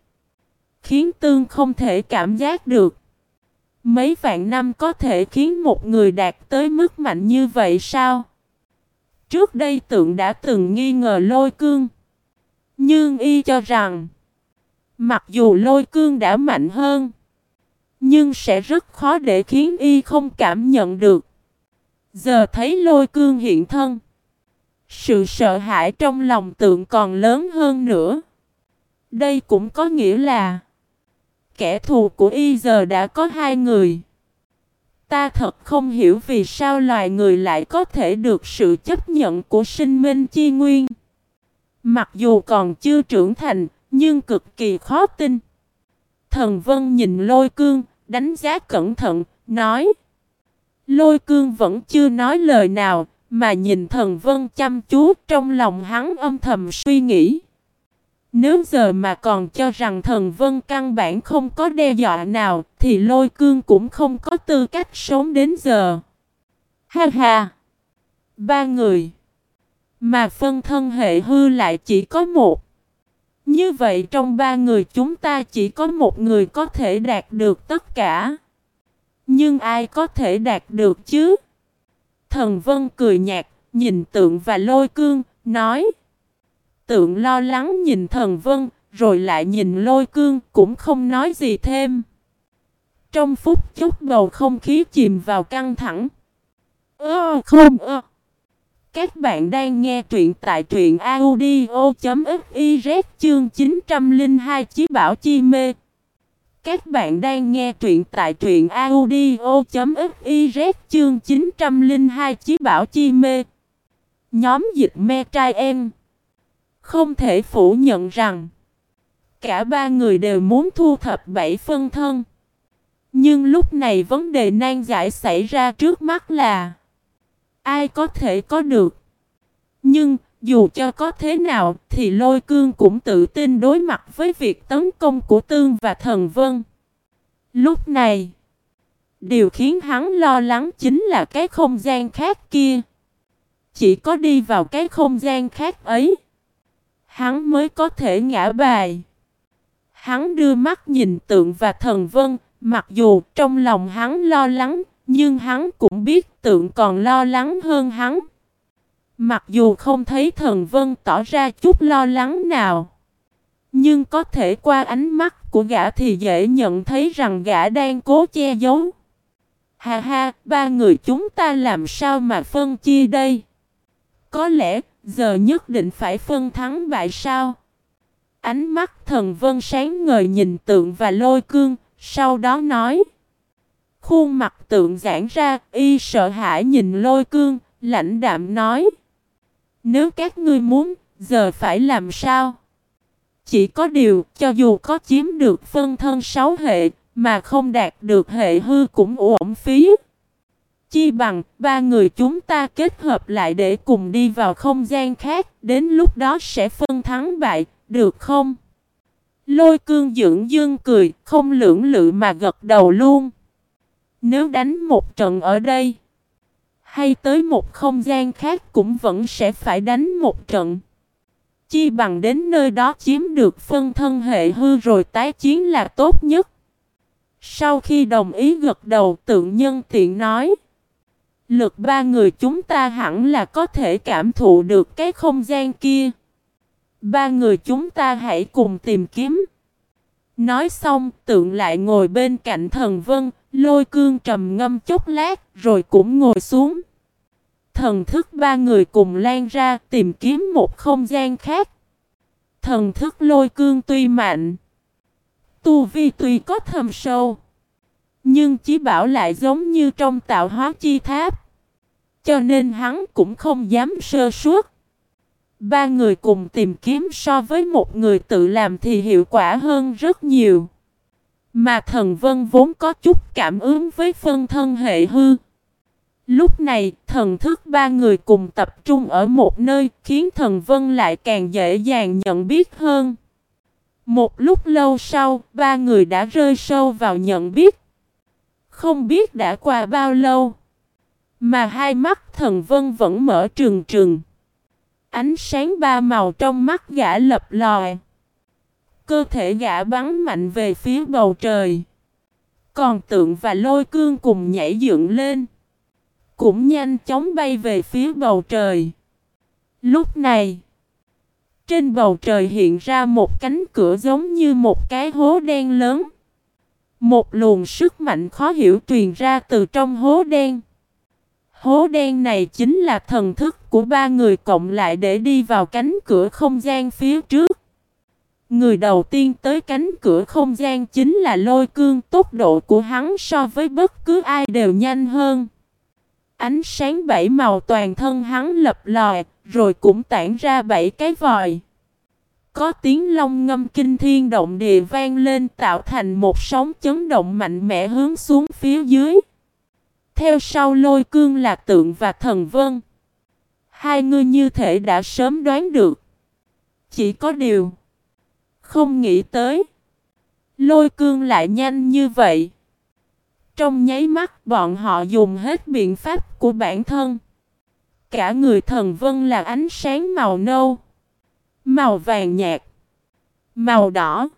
Khiến tương không thể cảm giác được. Mấy vạn năm có thể khiến một người đạt tới mức mạnh như vậy sao? Trước đây tượng đã từng nghi ngờ lôi cương. Nhưng y cho rằng, mặc dù lôi cương đã mạnh hơn, nhưng sẽ rất khó để khiến y không cảm nhận được. Giờ thấy lôi cương hiện thân. Sự sợ hãi trong lòng tượng còn lớn hơn nữa. Đây cũng có nghĩa là kẻ thù của y giờ đã có hai người. Ta thật không hiểu vì sao loài người lại có thể được sự chấp nhận của sinh minh chi nguyên. Mặc dù còn chưa trưởng thành, nhưng cực kỳ khó tin. Thần Vân nhìn lôi cương, đánh giá cẩn thận, nói. Lôi cương vẫn chưa nói lời nào, mà nhìn thần Vân chăm chú trong lòng hắn âm thầm suy nghĩ. Nếu giờ mà còn cho rằng thần Vân căn bản không có đe dọa nào, thì lôi cương cũng không có tư cách sống đến giờ. Ha ha! Ba người. Mà phân thân hệ hư lại chỉ có một. Như vậy trong ba người chúng ta chỉ có một người có thể đạt được tất cả. Nhưng ai có thể đạt được chứ? Thần Vân cười nhạt, nhìn tượng và lôi cương, nói. Tượng lo lắng nhìn thần Vân, rồi lại nhìn lôi cương, cũng không nói gì thêm. Trong phút chốc bầu không khí chìm vào căng thẳng. Ơ không ơ. Các bạn đang nghe truyện tại truyện audio.fiz chương 902 Chí Bảo Chi Mê. Các bạn đang nghe truyện tại truyện audio.fiz chương 902 Chí Bảo Chi Mê. Nhóm dịch me trai em. Không thể phủ nhận rằng, cả ba người đều muốn thu thập bảy phân thân. Nhưng lúc này vấn đề nan giải xảy ra trước mắt là Ai có thể có được? Nhưng, dù cho có thế nào, thì lôi cương cũng tự tin đối mặt với việc tấn công của tương và thần vân. Lúc này, điều khiến hắn lo lắng chính là cái không gian khác kia. Chỉ có đi vào cái không gian khác ấy, hắn mới có thể ngã bài. Hắn đưa mắt nhìn tượng và thần vân, mặc dù trong lòng hắn lo lắng, nhưng hắn cũng biết tượng còn lo lắng hơn hắn. Mặc dù không thấy thần vân tỏ ra chút lo lắng nào. Nhưng có thể qua ánh mắt của gã thì dễ nhận thấy rằng gã đang cố che giấu. Ha ha, ba người chúng ta làm sao mà phân chia đây? Có lẽ giờ nhất định phải phân thắng bại sao? Ánh mắt thần vân sáng ngời nhìn tượng và lôi cương, sau đó nói. Khuôn mặt tượng giãn ra, y sợ hãi nhìn lôi cương, lãnh đạm nói. Nếu các ngươi muốn, giờ phải làm sao? Chỉ có điều, cho dù có chiếm được phân thân sáu hệ, mà không đạt được hệ hư cũng uổng phí. Chi bằng, ba người chúng ta kết hợp lại để cùng đi vào không gian khác, đến lúc đó sẽ phân thắng bại, được không? Lôi cương dưỡng dương cười, không lưỡng lự mà gật đầu luôn. Nếu đánh một trận ở đây, hay tới một không gian khác cũng vẫn sẽ phải đánh một trận. Chi bằng đến nơi đó chiếm được phân thân hệ hư rồi tái chiến là tốt nhất. Sau khi đồng ý gật đầu tượng nhân tiện nói. Lực ba người chúng ta hẳn là có thể cảm thụ được cái không gian kia. Ba người chúng ta hãy cùng tìm kiếm. Nói xong, tượng lại ngồi bên cạnh thần vân, lôi cương trầm ngâm chốc lát, rồi cũng ngồi xuống. Thần thức ba người cùng lan ra tìm kiếm một không gian khác. Thần thức lôi cương tuy mạnh, tu vi tuy có thầm sâu, nhưng chỉ bảo lại giống như trong tạo hóa chi tháp. Cho nên hắn cũng không dám sơ suốt. Ba người cùng tìm kiếm so với một người tự làm thì hiệu quả hơn rất nhiều. Mà thần vân vốn có chút cảm ứng với phân thân hệ hư. Lúc này, thần thức ba người cùng tập trung ở một nơi khiến thần vân lại càng dễ dàng nhận biết hơn. Một lúc lâu sau, ba người đã rơi sâu vào nhận biết. Không biết đã qua bao lâu, mà hai mắt thần vân vẫn mở trừng trừng. Ánh sáng ba màu trong mắt gã lập lòi. Cơ thể gã bắn mạnh về phía bầu trời. Còn tượng và lôi cương cùng nhảy dựng lên. Cũng nhanh chóng bay về phía bầu trời. Lúc này, trên bầu trời hiện ra một cánh cửa giống như một cái hố đen lớn. Một luồng sức mạnh khó hiểu truyền ra từ trong hố đen. Hố đen này chính là thần thức của ba người cộng lại để đi vào cánh cửa không gian phía trước. Người đầu tiên tới cánh cửa không gian chính là lôi cương tốc độ của hắn so với bất cứ ai đều nhanh hơn. Ánh sáng bảy màu toàn thân hắn lập lòi, rồi cũng tản ra bảy cái vòi. Có tiếng long ngâm kinh thiên động địa vang lên tạo thành một sóng chấn động mạnh mẽ hướng xuống phía dưới. Theo sau lôi cương là tượng và thần vân. Hai người như thể đã sớm đoán được. Chỉ có điều. Không nghĩ tới. Lôi cương lại nhanh như vậy. Trong nháy mắt, bọn họ dùng hết biện pháp của bản thân. Cả người thần vân là ánh sáng màu nâu. Màu vàng nhạt. Màu đỏ.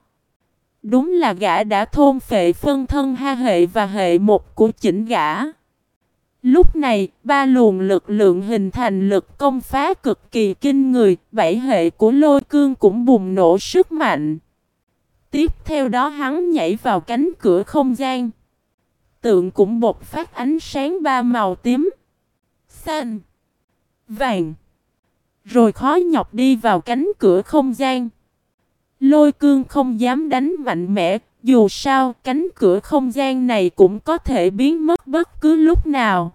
Đúng là gã đã thôn phệ phân thân ha hệ và hệ một của chỉnh gã. Lúc này, ba luồng lực lượng hình thành lực công phá cực kỳ kinh người, bảy hệ của lôi cương cũng bùng nổ sức mạnh. Tiếp theo đó hắn nhảy vào cánh cửa không gian. Tượng cũng bột phát ánh sáng ba màu tím, xanh, vàng. Rồi khó nhọc đi vào cánh cửa không gian. Lôi cương không dám đánh mạnh mẽ, dù sao cánh cửa không gian này cũng có thể biến mất bất cứ lúc nào.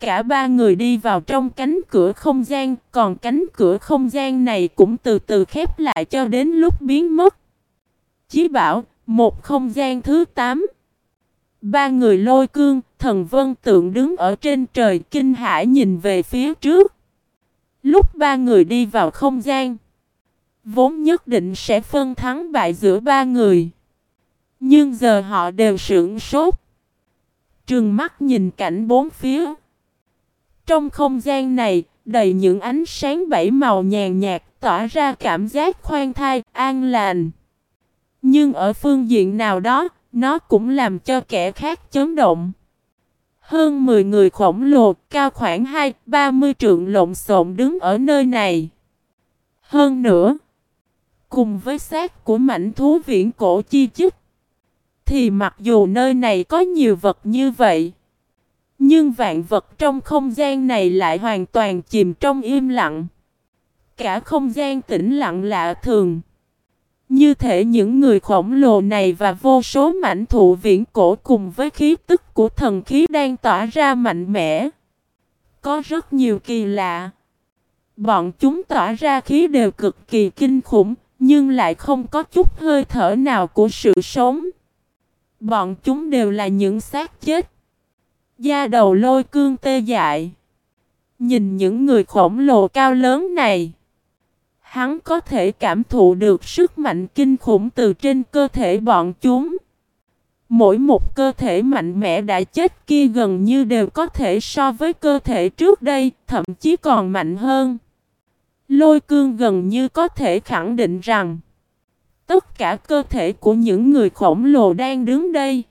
Cả ba người đi vào trong cánh cửa không gian, còn cánh cửa không gian này cũng từ từ khép lại cho đến lúc biến mất. Chí bảo, một không gian thứ 8. Ba người lôi cương, thần vân tượng đứng ở trên trời kinh hãi nhìn về phía trước. Lúc ba người đi vào không gian, vốn nhất định sẽ phân thắng bại giữa ba người. Nhưng giờ họ đều sững sốt. trường mắt nhìn cảnh bốn phía. Trong không gian này, đầy những ánh sáng bảy màu nhàn nhạt tỏa ra cảm giác khoan thai, an lành. Nhưng ở phương diện nào đó, nó cũng làm cho kẻ khác chấn động. Hơn 10 người khổng lồ, cao khoảng 2-30 trượng lộn xộn đứng ở nơi này. Hơn nữa, cùng với xác của mảnh thú viễn cổ chi chích, thì mặc dù nơi này có nhiều vật như vậy, nhưng vạn vật trong không gian này lại hoàn toàn chìm trong im lặng. Cả không gian tĩnh lặng lạ thường. Như thể những người khổng lồ này và vô số mảnh thụ viễn cổ cùng với khí tức của thần khí đang tỏa ra mạnh mẽ. Có rất nhiều kỳ lạ. Bọn chúng tỏa ra khí đều cực kỳ kinh khủng, nhưng lại không có chút hơi thở nào của sự sống. Bọn chúng đều là những xác chết. Da đầu lôi cương tê dại. Nhìn những người khổng lồ cao lớn này. Hắn có thể cảm thụ được sức mạnh kinh khủng từ trên cơ thể bọn chúng. Mỗi một cơ thể mạnh mẽ đã chết kia gần như đều có thể so với cơ thể trước đây, thậm chí còn mạnh hơn. Lôi cương gần như có thể khẳng định rằng Tất cả cơ thể của những người khổng lồ đang đứng đây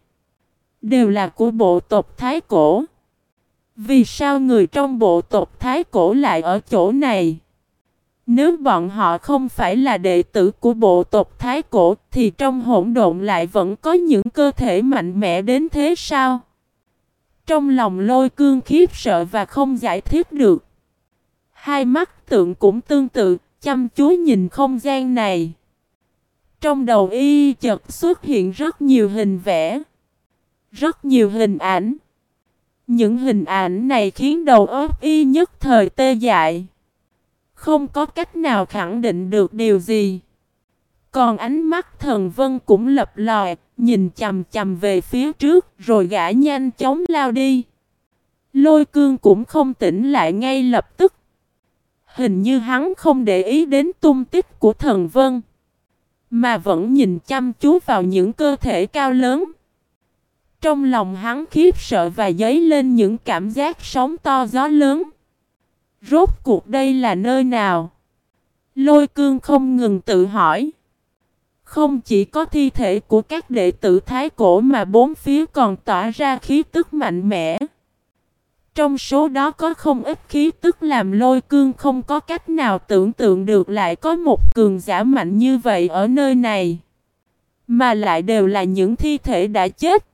Đều là của bộ tộc Thái Cổ Vì sao người trong bộ tộc Thái Cổ lại ở chỗ này? Nếu bọn họ không phải là đệ tử của bộ tộc Thái Cổ thì trong hỗn độn lại vẫn có những cơ thể mạnh mẽ đến thế sao? Trong lòng lôi cương khiếp sợ và không giải thích được. Hai mắt tượng cũng tương tự, chăm chú nhìn không gian này. Trong đầu y chợt xuất hiện rất nhiều hình vẽ. Rất nhiều hình ảnh. Những hình ảnh này khiến đầu óc y nhất thời tê dại. Không có cách nào khẳng định được điều gì. Còn ánh mắt thần vân cũng lập lòi, nhìn chầm chầm về phía trước rồi gã nhanh chóng lao đi. Lôi cương cũng không tỉnh lại ngay lập tức. Hình như hắn không để ý đến tung tích của thần vân. Mà vẫn nhìn chăm chú vào những cơ thể cao lớn. Trong lòng hắn khiếp sợ và dấy lên những cảm giác sóng to gió lớn. Rốt cuộc đây là nơi nào? Lôi cương không ngừng tự hỏi. Không chỉ có thi thể của các đệ tử thái cổ mà bốn phía còn tỏa ra khí tức mạnh mẽ. Trong số đó có không ít khí tức làm lôi cương không có cách nào tưởng tượng được lại có một cường giả mạnh như vậy ở nơi này. Mà lại đều là những thi thể đã chết.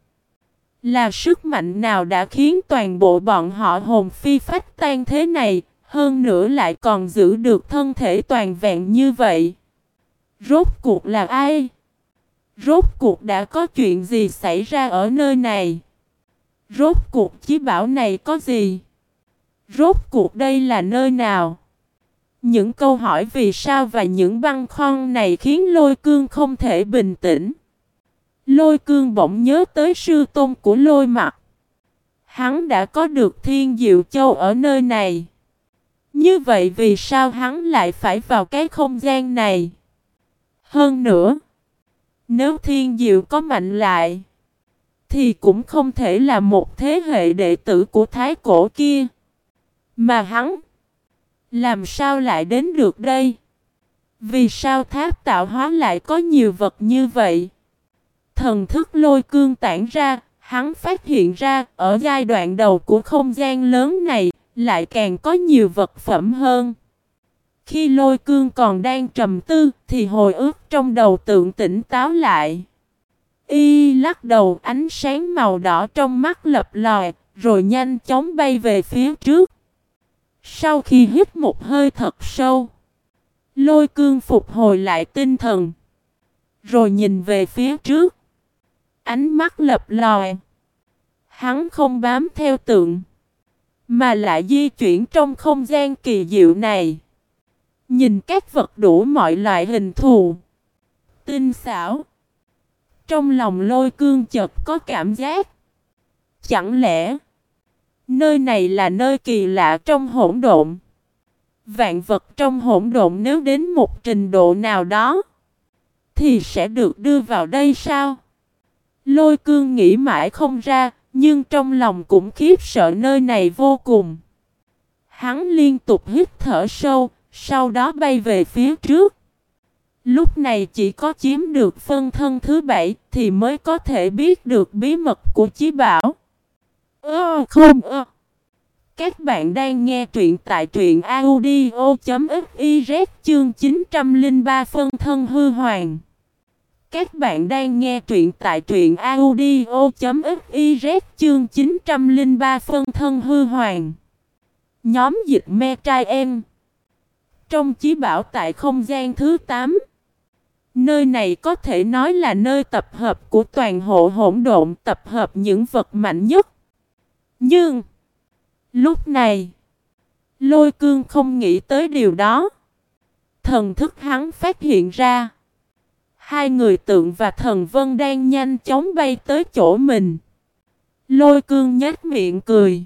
Là sức mạnh nào đã khiến toàn bộ bọn họ hồn phi phách tan thế này, hơn nữa lại còn giữ được thân thể toàn vẹn như vậy. Rốt cuộc là ai? Rốt cuộc đã có chuyện gì xảy ra ở nơi này? Rốt cuộc chí bảo này có gì? Rốt cuộc đây là nơi nào? Những câu hỏi vì sao và những băng khoăn này khiến lôi cương không thể bình tĩnh. Lôi cương bỗng nhớ tới sư tôn của lôi mặt. Hắn đã có được thiên diệu châu ở nơi này. Như vậy vì sao hắn lại phải vào cái không gian này? Hơn nữa, nếu thiên diệu có mạnh lại, thì cũng không thể là một thế hệ đệ tử của thái cổ kia. Mà hắn, làm sao lại đến được đây? Vì sao tháp tạo hóa lại có nhiều vật như vậy? Thần thức lôi cương tản ra, hắn phát hiện ra ở giai đoạn đầu của không gian lớn này, lại càng có nhiều vật phẩm hơn. Khi lôi cương còn đang trầm tư, thì hồi ức trong đầu tượng tỉnh táo lại. Y lắc đầu ánh sáng màu đỏ trong mắt lập lòi, rồi nhanh chóng bay về phía trước. Sau khi hít một hơi thật sâu, lôi cương phục hồi lại tinh thần. Rồi nhìn về phía trước. Ánh mắt lập lòi. Hắn không bám theo tượng. Mà lại di chuyển trong không gian kỳ diệu này. Nhìn các vật đủ mọi loại hình thù. Tinh xảo. Trong lòng lôi cương chợt có cảm giác. Chẳng lẽ. Nơi này là nơi kỳ lạ trong hỗn độn. Vạn vật trong hỗn độn nếu đến một trình độ nào đó. Thì sẽ được đưa vào đây sao? Lôi cương nghĩ mãi không ra. Nhưng trong lòng cũng khiếp sợ nơi này vô cùng. Hắn liên tục hít thở sâu, sau đó bay về phía trước. Lúc này chỉ có chiếm được phân thân thứ bảy thì mới có thể biết được bí mật của chí bảo. Ơ, không ơ. Các bạn đang nghe truyện tại truyện audio.fiz chương 903 phân thân hư hoàng. Các bạn đang nghe truyện tại truyện audio.fiz chương 903 phân thân hư hoàng. Nhóm dịch me trai em. Trong chí bảo tại không gian thứ 8. Nơi này có thể nói là nơi tập hợp của toàn hộ hỗn độn tập hợp những vật mạnh nhất. Nhưng, lúc này, lôi cương không nghĩ tới điều đó. Thần thức hắn phát hiện ra. Hai người tượng và thần vân đang nhanh chóng bay tới chỗ mình. Lôi cương nhếch miệng cười.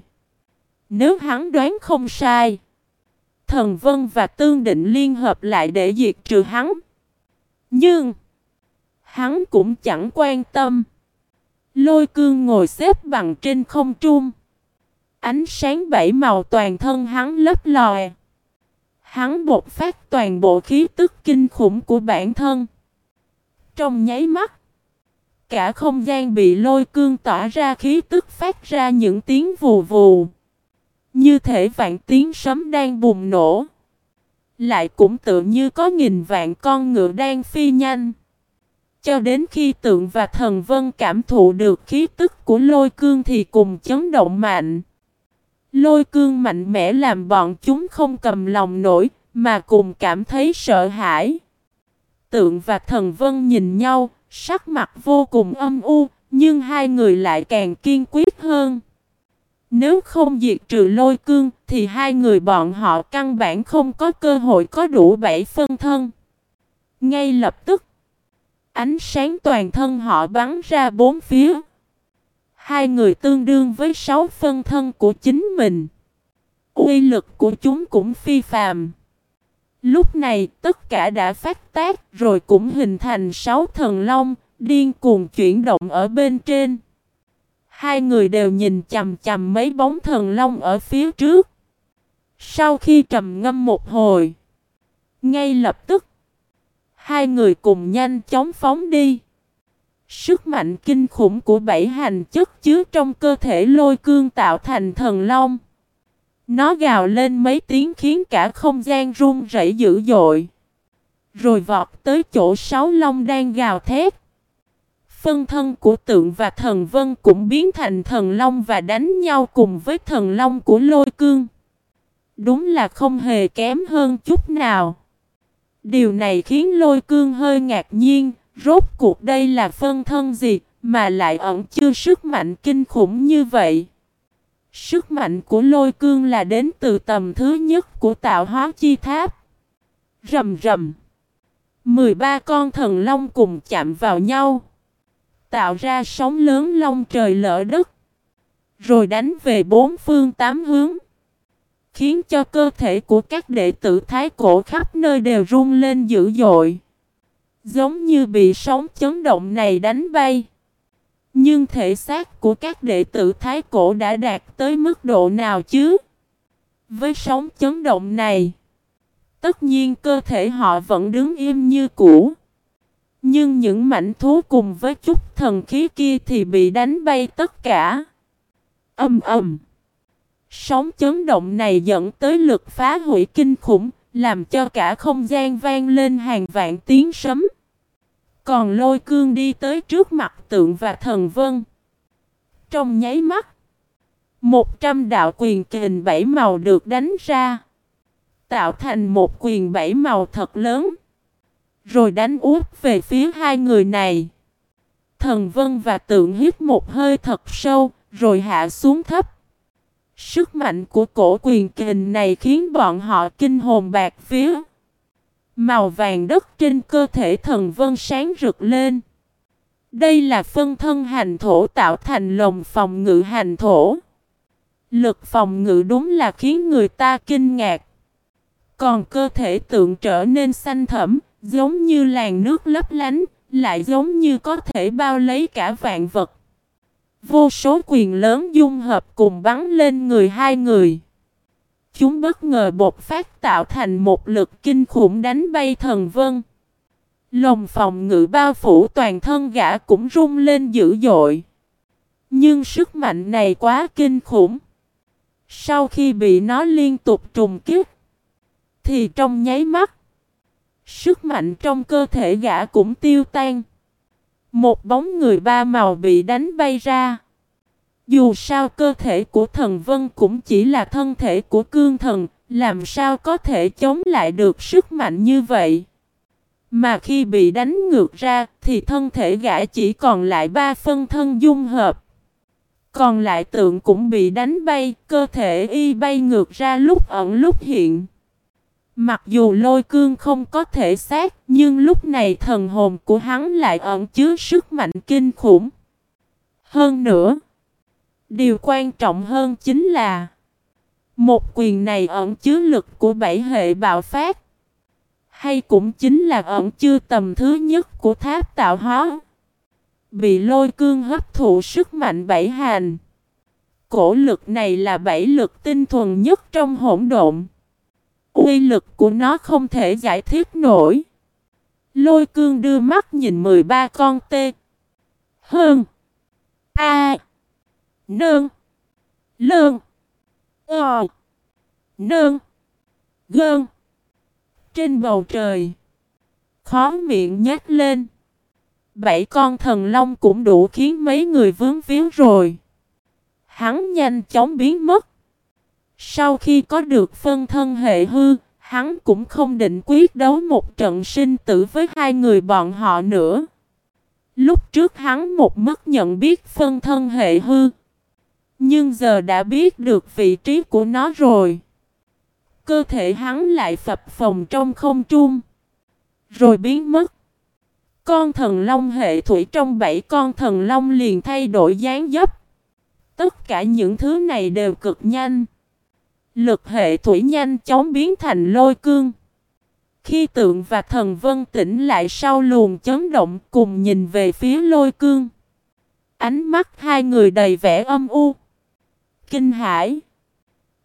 Nếu hắn đoán không sai. Thần vân và tương định liên hợp lại để diệt trừ hắn. Nhưng. Hắn cũng chẳng quan tâm. Lôi cương ngồi xếp bằng trên không trung. Ánh sáng bảy màu toàn thân hắn lấp lòe. Hắn bột phát toàn bộ khí tức kinh khủng của bản thân. Trong nháy mắt, cả không gian bị lôi cương tỏa ra khí tức phát ra những tiếng vù vù. Như thể vạn tiếng sấm đang bùng nổ lại cũng tự như có nghìn vạn con ngựa đang phi nhanh. Cho đến khi tượng và thần vân cảm thụ được khí tức của lôi cương thì cùng chấn động mạnh. Lôi cương mạnh mẽ làm bọn chúng không cầm lòng nổi, mà cùng cảm thấy sợ hãi. Tượng và thần vân nhìn nhau, sắc mặt vô cùng âm u, nhưng hai người lại càng kiên quyết hơn. Nếu không diệt trừ lôi cương, thì hai người bọn họ căn bản không có cơ hội có đủ bảy phân thân. Ngay lập tức, ánh sáng toàn thân họ bắn ra bốn phía. Hai người tương đương với sáu phân thân của chính mình. Uy lực của chúng cũng phi phàm. Lúc này tất cả đã phát tác rồi cũng hình thành sáu thần long, điên cuồng chuyển động ở bên trên. Hai người đều nhìn chầm chầm mấy bóng thần long ở phía trước. Sau khi trầm ngâm một hồi, ngay lập tức, hai người cùng nhanh chóng phóng đi. Sức mạnh kinh khủng của bảy hành chất chứa trong cơ thể lôi cương tạo thành thần long. Nó gào lên mấy tiếng khiến cả không gian run rẩy dữ dội. Rồi vọt tới chỗ sáu long đang gào thét. Phân thân của tượng và thần vân cũng biến thành thần long và đánh nhau cùng với thần long của lôi cương. Đúng là không hề kém hơn chút nào. Điều này khiến lôi cương hơi ngạc nhiên, rốt cuộc đây là phân thân gì mà lại ẩn chưa sức mạnh kinh khủng như vậy. Sức mạnh của lôi cương là đến từ tầm thứ nhất của tạo hóa chi tháp. Rầm rầm. 13 con thần long cùng chạm vào nhau. Tạo ra sóng lớn long trời lỡ đất. Rồi đánh về bốn phương tám hướng. Khiến cho cơ thể của các đệ tử thái cổ khắp nơi đều rung lên dữ dội. Giống như bị sóng chấn động này đánh bay. Nhưng thể xác của các đệ tử Thái Cổ đã đạt tới mức độ nào chứ? Với sóng chấn động này, tất nhiên cơ thể họ vẫn đứng im như cũ. Nhưng những mảnh thú cùng với chút thần khí kia thì bị đánh bay tất cả. Âm ầm. Sóng chấn động này dẫn tới lực phá hủy kinh khủng, làm cho cả không gian vang lên hàng vạn tiếng sấm. Còn lôi cương đi tới trước mặt tượng và thần vân. Trong nháy mắt, một trăm đạo quyền kình bảy màu được đánh ra. Tạo thành một quyền bảy màu thật lớn. Rồi đánh úp về phía hai người này. Thần vân và tượng hít một hơi thật sâu, rồi hạ xuống thấp. Sức mạnh của cổ quyền kình này khiến bọn họ kinh hồn bạc phía. Màu vàng đất trên cơ thể thần vân sáng rực lên. Đây là phân thân hành thổ tạo thành lồng phòng ngự hành thổ. Lực phòng ngự đúng là khiến người ta kinh ngạc. Còn cơ thể tượng trở nên xanh thẫm, giống như làn nước lấp lánh, lại giống như có thể bao lấy cả vạn vật. Vô số quyền lớn dung hợp cùng bắn lên người hai người. Chúng bất ngờ bột phát tạo thành một lực kinh khủng đánh bay thần vân. Lồng phòng ngự bao phủ toàn thân gã cũng rung lên dữ dội. Nhưng sức mạnh này quá kinh khủng. Sau khi bị nó liên tục trùng kích, thì trong nháy mắt, sức mạnh trong cơ thể gã cũng tiêu tan. Một bóng người ba màu bị đánh bay ra. Dù sao cơ thể của thần vân cũng chỉ là thân thể của cương thần, làm sao có thể chống lại được sức mạnh như vậy. Mà khi bị đánh ngược ra thì thân thể gã chỉ còn lại ba phân thân dung hợp. Còn lại tượng cũng bị đánh bay, cơ thể y bay ngược ra lúc ẩn lúc hiện. Mặc dù lôi cương không có thể xác, nhưng lúc này thần hồn của hắn lại ẩn chứa sức mạnh kinh khủng. Hơn nữa, Điều quan trọng hơn chính là Một quyền này ẩn chứa lực của bảy hệ bạo phát Hay cũng chính là ẩn chứa tầm thứ nhất của tháp tạo hóa Bị lôi cương hấp thụ sức mạnh bảy hành Cổ lực này là bảy lực tinh thuần nhất trong hỗn độn Uy lực của nó không thể giải thích nổi Lôi cương đưa mắt nhìn 13 con tê Hơn A Nương. Lương. Ờ. Nương. Gơn. trên bầu trời. Khó miệng nhét lên. Bảy con thần long cũng đủ khiến mấy người vướng víu rồi. Hắn nhanh chóng biến mất. Sau khi có được phân thân hệ hư, hắn cũng không định quyết đấu một trận sinh tử với hai người bọn họ nữa. Lúc trước hắn một mức nhận biết phân thân hệ hư. Nhưng giờ đã biết được vị trí của nó rồi. Cơ thể hắn lại phập phồng trong không trung. Rồi biến mất. Con thần long hệ thủy trong bảy con thần long liền thay đổi dáng dấp. Tất cả những thứ này đều cực nhanh. Lực hệ thủy nhanh chóng biến thành lôi cương. Khi tượng và thần vân tỉnh lại sau luồng chấn động cùng nhìn về phía lôi cương. Ánh mắt hai người đầy vẻ âm u. Kinh hãi.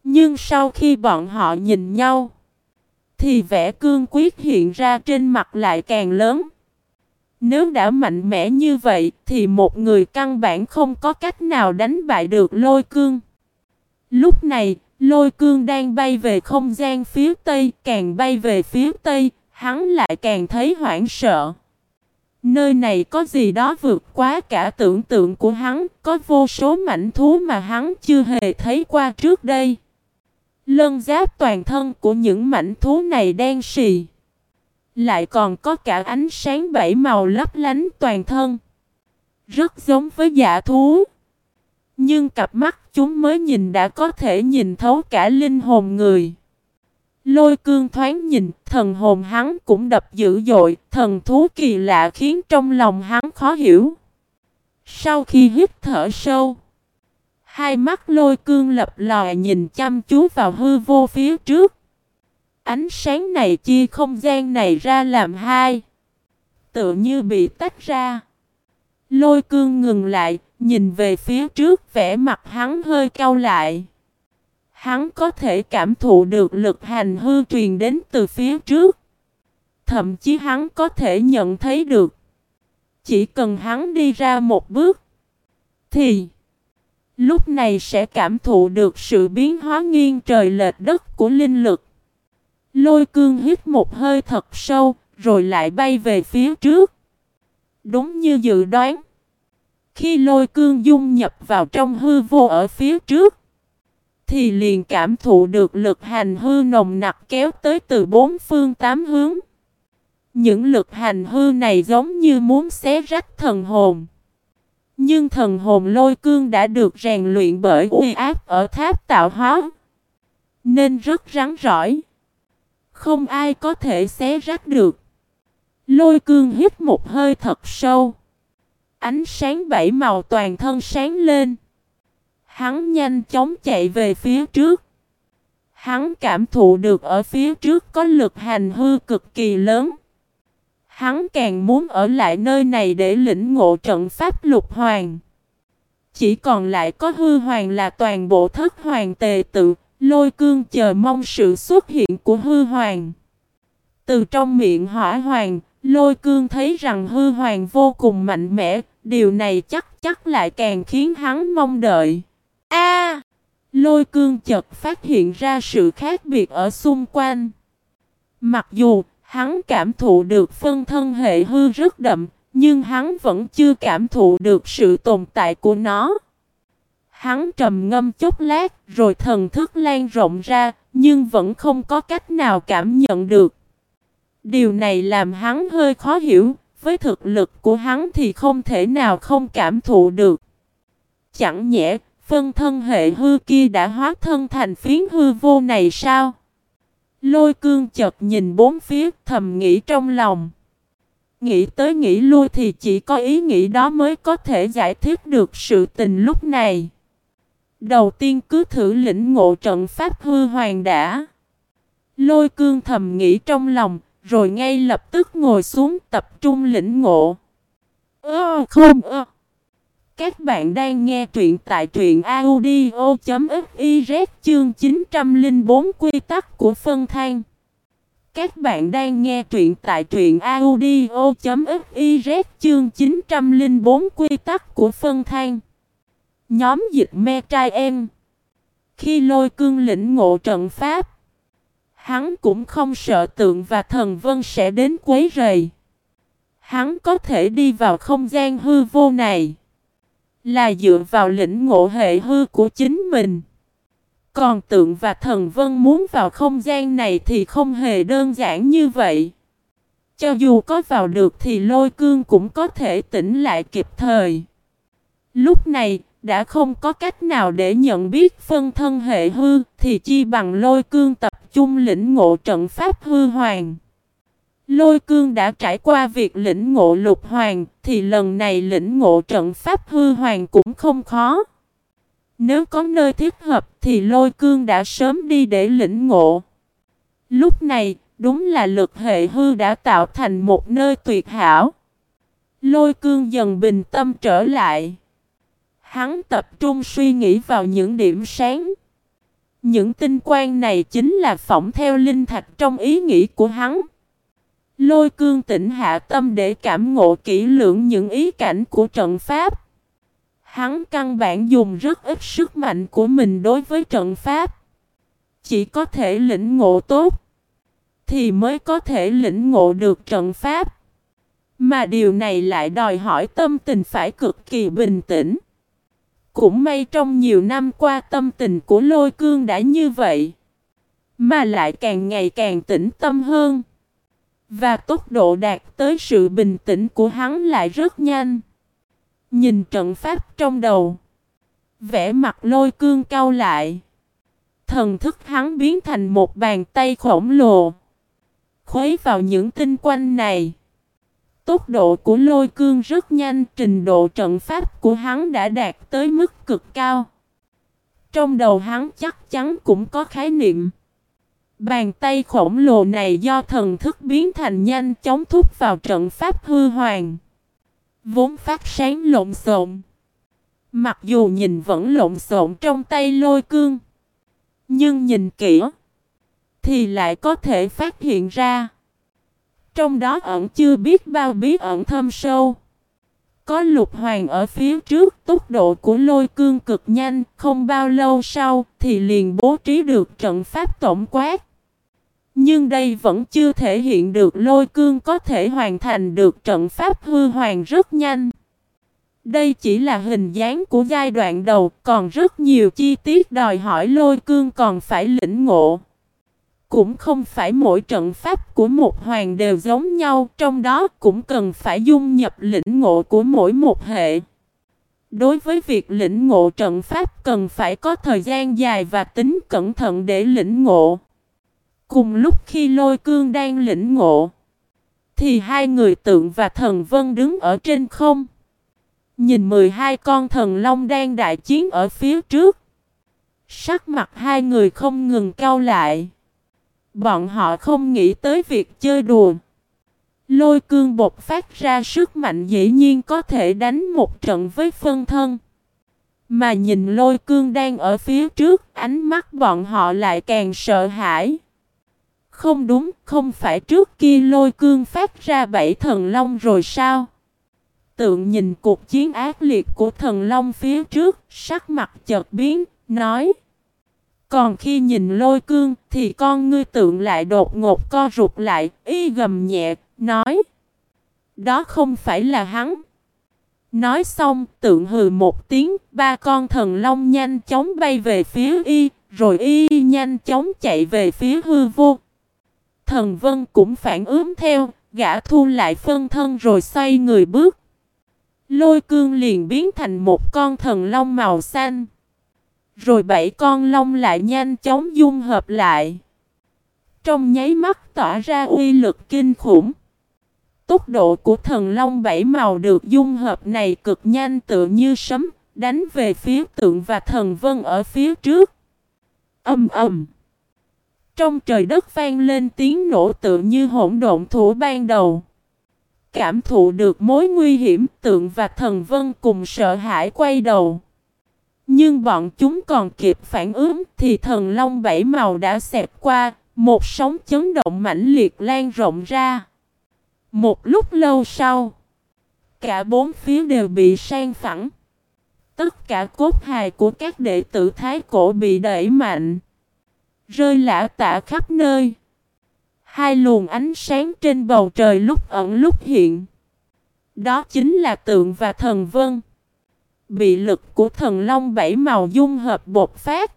Nhưng sau khi bọn họ nhìn nhau. Thì vẻ cương quyết hiện ra trên mặt lại càng lớn. Nếu đã mạnh mẽ như vậy thì một người căn bản không có cách nào đánh bại được lôi cương. Lúc này, lôi cương đang bay về không gian phía tây, càng bay về phía tây, hắn lại càng thấy hoảng sợ. Nơi này có gì đó vượt quá cả tưởng tượng của hắn, có vô số mảnh thú mà hắn chưa hề thấy qua trước đây. Lân giáp toàn thân của những mảnh thú này đen xì. Lại còn có cả ánh sáng bảy màu lấp lánh toàn thân. Rất giống với dạ thú. Nhưng cặp mắt chúng mới nhìn đã có thể nhìn thấu cả linh hồn người. Lôi cương thoáng nhìn, thần hồn hắn cũng đập dữ dội, thần thú kỳ lạ khiến trong lòng hắn khó hiểu. Sau khi hít thở sâu, hai mắt lôi cương lập lòi nhìn chăm chú vào hư vô phía trước. Ánh sáng này chia không gian này ra làm hai. Tự như bị tách ra. Lôi cương ngừng lại, nhìn về phía trước vẻ mặt hắn hơi cau lại. Hắn có thể cảm thụ được lực hành hư truyền đến từ phía trước. Thậm chí hắn có thể nhận thấy được. Chỉ cần hắn đi ra một bước. Thì. Lúc này sẽ cảm thụ được sự biến hóa nghiêng trời lệch đất của linh lực. Lôi cương hít một hơi thật sâu, rồi lại bay về phía trước. Đúng như dự đoán. Khi lôi cương dung nhập vào trong hư vô ở phía trước, thì liền cảm thụ được lực hành hư nồng nặc kéo tới từ bốn phương tám hướng. Những lực hành hư này giống như muốn xé rách thần hồn. Nhưng thần hồn lôi cương đã được rèn luyện bởi uy áp ở tháp tạo hóa. Nên rất rắn rỏi. Không ai có thể xé rách được. Lôi cương hít một hơi thật sâu. Ánh sáng bảy màu toàn thân sáng lên. Hắn nhanh chóng chạy về phía trước. Hắn cảm thụ được ở phía trước có lực hành hư cực kỳ lớn. Hắn càng muốn ở lại nơi này để lĩnh ngộ trận pháp lục hoàng. Chỉ còn lại có hư hoàng là toàn bộ thất hoàng tề tự, lôi cương chờ mong sự xuất hiện của hư hoàng. Từ trong miệng hỏa hoàng, lôi cương thấy rằng hư hoàng vô cùng mạnh mẽ, điều này chắc chắc lại càng khiến hắn mong đợi. A! lôi cương chợt phát hiện ra sự khác biệt ở xung quanh. Mặc dù hắn cảm thụ được phân thân hệ hư rất đậm, nhưng hắn vẫn chưa cảm thụ được sự tồn tại của nó. Hắn trầm ngâm chốc lát, rồi thần thức lan rộng ra, nhưng vẫn không có cách nào cảm nhận được. Điều này làm hắn hơi khó hiểu, với thực lực của hắn thì không thể nào không cảm thụ được. Chẳng nhẽ, phân thân hệ hư kia đã hóa thân thành phiến hư vô này sao? Lôi cương chợt nhìn bốn phía thầm nghĩ trong lòng. Nghĩ tới nghĩ lui thì chỉ có ý nghĩ đó mới có thể giải thích được sự tình lúc này. Đầu tiên cứ thử lĩnh ngộ trận pháp hư hoàng đã. Lôi cương thầm nghĩ trong lòng, rồi ngay lập tức ngồi xuống tập trung lĩnh ngộ. Ơ, không, ơ. Các bạn đang nghe truyện tại truyện audio.fiz chương 904 quy tắc của phân thang. Các bạn đang nghe truyện tại truyện audio.fiz chương 904 quy tắc của phân thang. Nhóm dịch me trai em. Khi lôi cương lĩnh ngộ trận pháp Hắn cũng không sợ tượng và thần vân sẽ đến quấy rầy. Hắn có thể đi vào không gian hư vô này. Là dựa vào lĩnh ngộ hệ hư của chính mình. Còn tượng và thần vân muốn vào không gian này thì không hề đơn giản như vậy. Cho dù có vào được thì lôi cương cũng có thể tỉnh lại kịp thời. Lúc này, đã không có cách nào để nhận biết phân thân hệ hư, thì chi bằng lôi cương tập trung lĩnh ngộ trận pháp hư hoàng. Lôi cương đã trải qua việc lĩnh ngộ lục hoàng, thì lần này lĩnh ngộ trận pháp hư hoàng cũng không khó. Nếu có nơi thích hợp thì lôi cương đã sớm đi để lĩnh ngộ. Lúc này, đúng là lực hệ hư đã tạo thành một nơi tuyệt hảo. Lôi cương dần bình tâm trở lại. Hắn tập trung suy nghĩ vào những điểm sáng. Những tinh quang này chính là phỏng theo linh thạch trong ý nghĩ của hắn. Lôi cương tỉnh hạ tâm để cảm ngộ kỹ lưỡng những ý cảnh của trận pháp. Hắn căn bản dùng rất ít sức mạnh của mình đối với trận pháp. Chỉ có thể lĩnh ngộ tốt. Thì mới có thể lĩnh ngộ được trận pháp. Mà điều này lại đòi hỏi tâm tình phải cực kỳ bình tĩnh. Cũng may trong nhiều năm qua tâm tình của lôi cương đã như vậy. Mà lại càng ngày càng tĩnh tâm hơn. Và tốc độ đạt tới sự bình tĩnh của hắn lại rất nhanh. Nhìn trận pháp trong đầu. Vẽ mặt lôi cương cau lại. Thần thức hắn biến thành một bàn tay khổng lồ. Khuấy vào những tinh quanh này. Tốc độ của lôi cương rất nhanh, trình độ trận pháp của hắn đã đạt tới mức cực cao. Trong đầu hắn chắc chắn cũng có khái niệm. Bàn tay khổng lồ này do thần thức biến thành nhanh chóng thúc vào trận pháp hư hoàng. Vốn phát sáng lộn xộn. Mặc dù nhìn vẫn lộn xộn trong tay lôi cương. Nhưng nhìn kỹ. Thì lại có thể phát hiện ra. Trong đó ẩn chưa biết bao bí ẩn thâm sâu. Có lục hoàng ở phía trước, tốc độ của lôi cương cực nhanh, không bao lâu sau thì liền bố trí được trận pháp tổng quát. Nhưng đây vẫn chưa thể hiện được lôi cương có thể hoàn thành được trận pháp hư hoàng rất nhanh. Đây chỉ là hình dáng của giai đoạn đầu, còn rất nhiều chi tiết đòi hỏi lôi cương còn phải lĩnh ngộ. Cũng không phải mỗi trận pháp của một hoàng đều giống nhau, trong đó cũng cần phải dung nhập lĩnh ngộ của mỗi một hệ. Đối với việc lĩnh ngộ trận pháp cần phải có thời gian dài và tính cẩn thận để lĩnh ngộ. Cùng lúc khi lôi cương đang lĩnh ngộ, thì hai người tượng và thần vân đứng ở trên không. Nhìn 12 con thần long đang đại chiến ở phía trước. Sắc mặt hai người không ngừng cau lại. Bọn họ không nghĩ tới việc chơi đùa. Lôi cương bột phát ra sức mạnh dĩ nhiên có thể đánh một trận với phân thân. Mà nhìn lôi cương đang ở phía trước, ánh mắt bọn họ lại càng sợ hãi. Không đúng, không phải trước kia lôi cương phát ra bảy thần long rồi sao? Tượng nhìn cuộc chiến ác liệt của thần long phía trước, sắc mặt chợt biến, nói. Còn khi nhìn lôi cương, thì con ngươi tượng lại đột ngột co rụt lại, y gầm nhẹ, nói. Đó không phải là hắn. Nói xong, tượng hừ một tiếng, ba con thần long nhanh chóng bay về phía y, rồi y nhanh chóng chạy về phía hư vô, Thần Vân cũng phản ứng theo, gã thu lại phân thân rồi xoay người bước. Lôi cương liền biến thành một con thần long màu xanh. Rồi bảy con long lại nhanh chóng dung hợp lại. Trong nháy mắt tỏa ra uy lực kinh khủng. Tốc độ của thần long bảy màu được dung hợp này cực nhanh tựa như sấm, đánh về phía tượng và thần vân ở phía trước. Âm ầm. Trong trời đất vang lên tiếng nổ tựa như hỗn độn thủ ban đầu. Cảm thụ được mối nguy hiểm tượng và thần vân cùng sợ hãi quay đầu. Nhưng bọn chúng còn kịp phản ứng thì thần long bảy màu đã xẹp qua, một sóng chấn động mãnh liệt lan rộng ra. Một lúc lâu sau, cả bốn phía đều bị sang phẳng. Tất cả cốt hài của các đệ tử thái cổ bị đẩy mạnh. Rơi lã tả khắp nơi. Hai luồng ánh sáng trên bầu trời lúc ẩn lúc hiện. Đó chính là tượng và thần vân. Bị lực của thần long bảy màu dung hợp bột phát.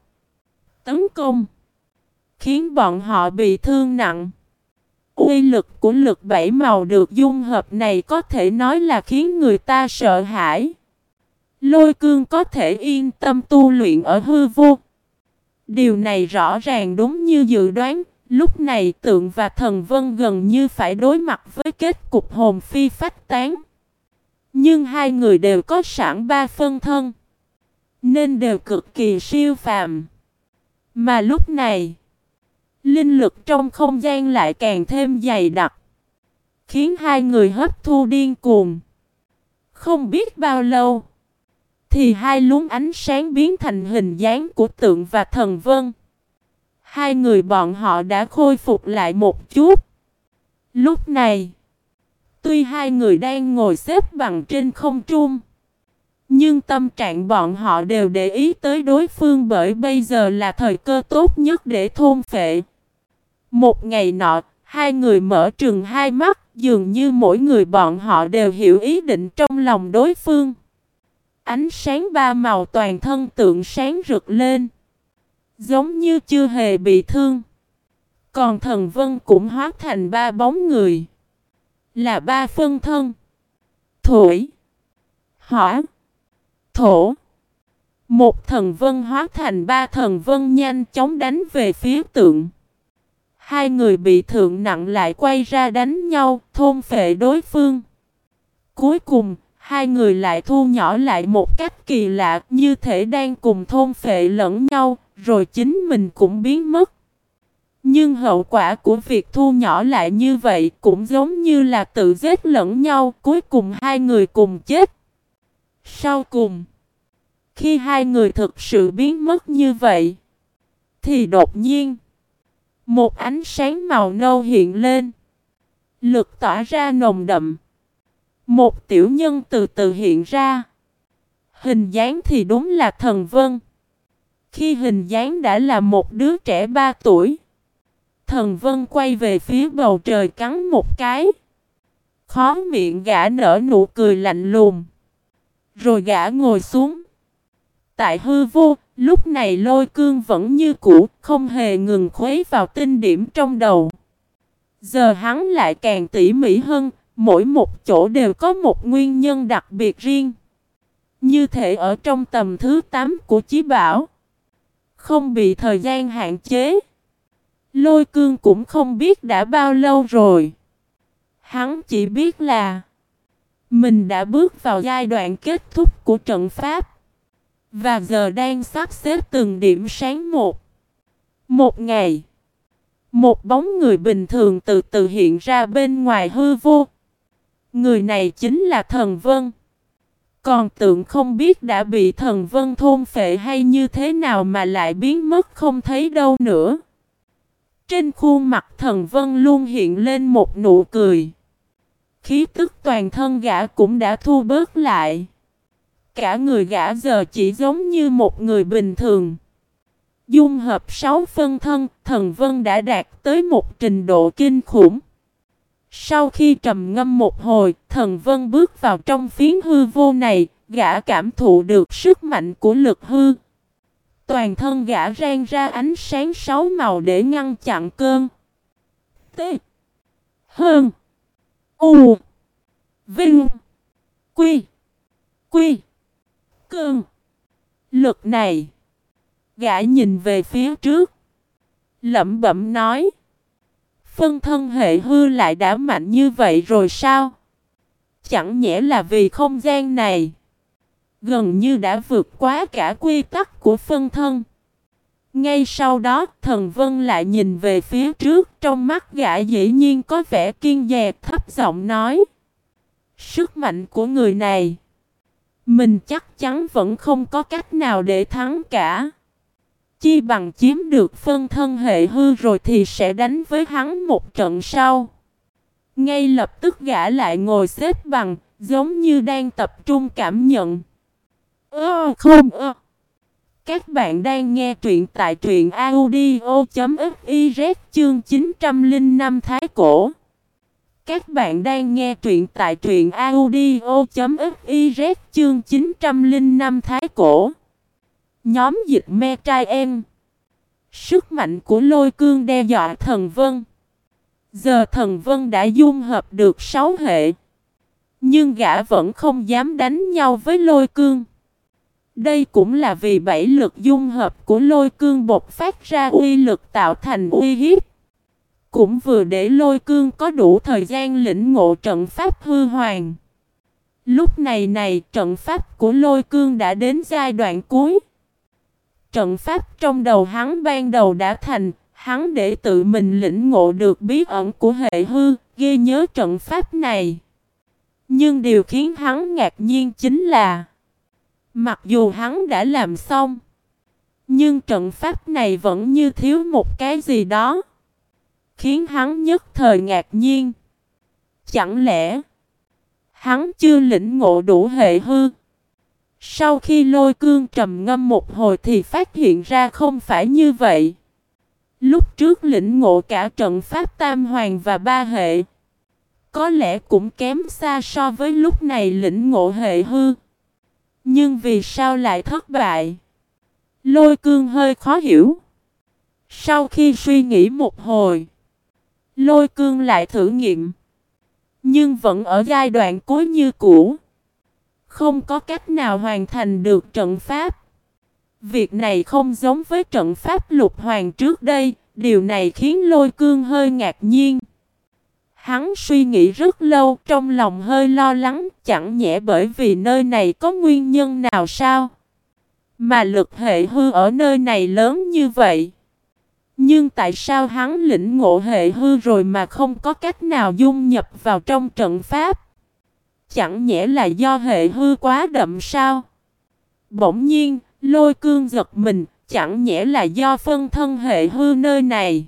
Tấn công. Khiến bọn họ bị thương nặng. Uy lực của lực bảy màu được dung hợp này có thể nói là khiến người ta sợ hãi. Lôi cương có thể yên tâm tu luyện ở hư vô. Điều này rõ ràng đúng như dự đoán, lúc này tượng và thần vân gần như phải đối mặt với kết cục hồn phi phách tán. Nhưng hai người đều có sẵn ba phân thân, nên đều cực kỳ siêu phàm. Mà lúc này, linh lực trong không gian lại càng thêm dày đặc, khiến hai người hấp thu điên cuồng. Không biết bao lâu, thì hai luống ánh sáng biến thành hình dáng của tượng và thần vân. Hai người bọn họ đã khôi phục lại một chút. Lúc này, tuy hai người đang ngồi xếp bằng trên không trung, nhưng tâm trạng bọn họ đều để ý tới đối phương bởi bây giờ là thời cơ tốt nhất để thôn phệ. Một ngày nọ, hai người mở trừng hai mắt, dường như mỗi người bọn họ đều hiểu ý định trong lòng đối phương. Ánh sáng ba màu toàn thân tượng sáng rực lên. Giống như chưa hề bị thương. Còn thần vân cũng hóa thành ba bóng người. Là ba phân thân. Thổi. Hỏa. Thổ. Một thần vân hóa thành ba thần vân nhanh chóng đánh về phía tượng. Hai người bị thượng nặng lại quay ra đánh nhau, thôn phệ đối phương. Cuối cùng, Hai người lại thu nhỏ lại một cách kỳ lạ như thể đang cùng thôn phệ lẫn nhau, rồi chính mình cũng biến mất. Nhưng hậu quả của việc thu nhỏ lại như vậy cũng giống như là tự giết lẫn nhau, cuối cùng hai người cùng chết. Sau cùng, khi hai người thực sự biến mất như vậy, thì đột nhiên, một ánh sáng màu nâu hiện lên, lực tỏa ra nồng đậm. Một tiểu nhân từ từ hiện ra. Hình dáng thì đúng là thần vân. Khi hình dáng đã là một đứa trẻ ba tuổi. Thần vân quay về phía bầu trời cắn một cái. Khó miệng gã nở nụ cười lạnh lùng. Rồi gã ngồi xuống. Tại hư vô, lúc này lôi cương vẫn như cũ, không hề ngừng khuấy vào tinh điểm trong đầu. Giờ hắn lại càng tỉ mỉ hơn, Mỗi một chỗ đều có một nguyên nhân đặc biệt riêng. Như thể ở trong tầm thứ 8 của chí bảo. Không bị thời gian hạn chế. Lôi cương cũng không biết đã bao lâu rồi. Hắn chỉ biết là mình đã bước vào giai đoạn kết thúc của trận pháp. Và giờ đang sắp xếp từng điểm sáng một. Một ngày. Một bóng người bình thường từ từ hiện ra bên ngoài hư vô. Người này chính là thần vân. Còn tượng không biết đã bị thần vân thôn phệ hay như thế nào mà lại biến mất không thấy đâu nữa. Trên khuôn mặt thần vân luôn hiện lên một nụ cười. Khí tức toàn thân gã cũng đã thu bớt lại. Cả người gã giờ chỉ giống như một người bình thường. Dung hợp sáu phân thân, thần vân đã đạt tới một trình độ kinh khủng. Sau khi trầm ngâm một hồi, thần vân bước vào trong phiến hư vô này, gã cảm thụ được sức mạnh của lực hư. Toàn thân gã rang ra ánh sáng sáu màu để ngăn chặn cơn. T. Hơn. U. Vinh. Quy. Quy. Cơn. Lực này. Gã nhìn về phía trước. Lẩm bẩm nói. Phân thân hệ hư lại đã mạnh như vậy rồi sao? Chẳng nhẽ là vì không gian này gần như đã vượt quá cả quy tắc của phân thân. Ngay sau đó, thần vân lại nhìn về phía trước, trong mắt gã dĩ nhiên có vẻ kiên dè thấp giọng nói. Sức mạnh của người này, mình chắc chắn vẫn không có cách nào để thắng cả. Chi bằng chiếm được phân thân hệ hư rồi thì sẽ đánh với hắn một trận sau. Ngay lập tức gã lại ngồi xếp bằng, giống như đang tập trung cảm nhận. Ơ, không ơ. Các bạn đang nghe truyện tại truyện audio.fiz chương 905 Thái Cổ. Các bạn đang nghe truyện tại truyện audio.fiz chương 905 Thái Cổ. Nhóm dịch me trai em. Sức mạnh của lôi cương đe dọa thần vân. Giờ thần vân đã dung hợp được 6 hệ. Nhưng gã vẫn không dám đánh nhau với lôi cương. Đây cũng là vì bảy lực dung hợp của lôi cương bộc phát ra uy lực tạo thành uy hiếp. Cũng vừa để lôi cương có đủ thời gian lĩnh ngộ trận pháp hư hoàng. Lúc này này trận pháp của lôi cương đã đến giai đoạn cuối. Trận pháp trong đầu hắn ban đầu đã thành, hắn để tự mình lĩnh ngộ được bí ẩn của hệ hư, ghi nhớ trận pháp này. Nhưng điều khiến hắn ngạc nhiên chính là Mặc dù hắn đã làm xong, Nhưng trận pháp này vẫn như thiếu một cái gì đó, Khiến hắn nhất thời ngạc nhiên. Chẳng lẽ Hắn chưa lĩnh ngộ đủ hệ hư? Sau khi lôi cương trầm ngâm một hồi thì phát hiện ra không phải như vậy. Lúc trước lĩnh ngộ cả trận pháp tam hoàng và ba hệ, Có lẽ cũng kém xa so với lúc này lĩnh ngộ hệ hư. Nhưng vì sao lại thất bại? Lôi cương hơi khó hiểu. Sau khi suy nghĩ một hồi Lôi cương lại thử nghiệm. Nhưng vẫn ở giai đoạn cuối như cũ. Không có cách nào hoàn thành được trận pháp. Việc này không giống với trận pháp lục hoàng trước đây, điều này khiến lôi cương hơi ngạc nhiên. Hắn suy nghĩ rất lâu trong lòng hơi lo lắng chẳng nhẽ bởi vì nơi này có nguyên nhân nào sao? Mà lực hệ hư ở nơi này lớn như vậy. Nhưng tại sao hắn lĩnh ngộ hệ hư rồi mà không có cách nào dung nhập vào trong trận pháp? Chẳng nhẽ là do hệ hư quá đậm sao? Bỗng nhiên, Lôi cương giật mình, chẳng nhẽ là do phân thân hệ hư nơi này.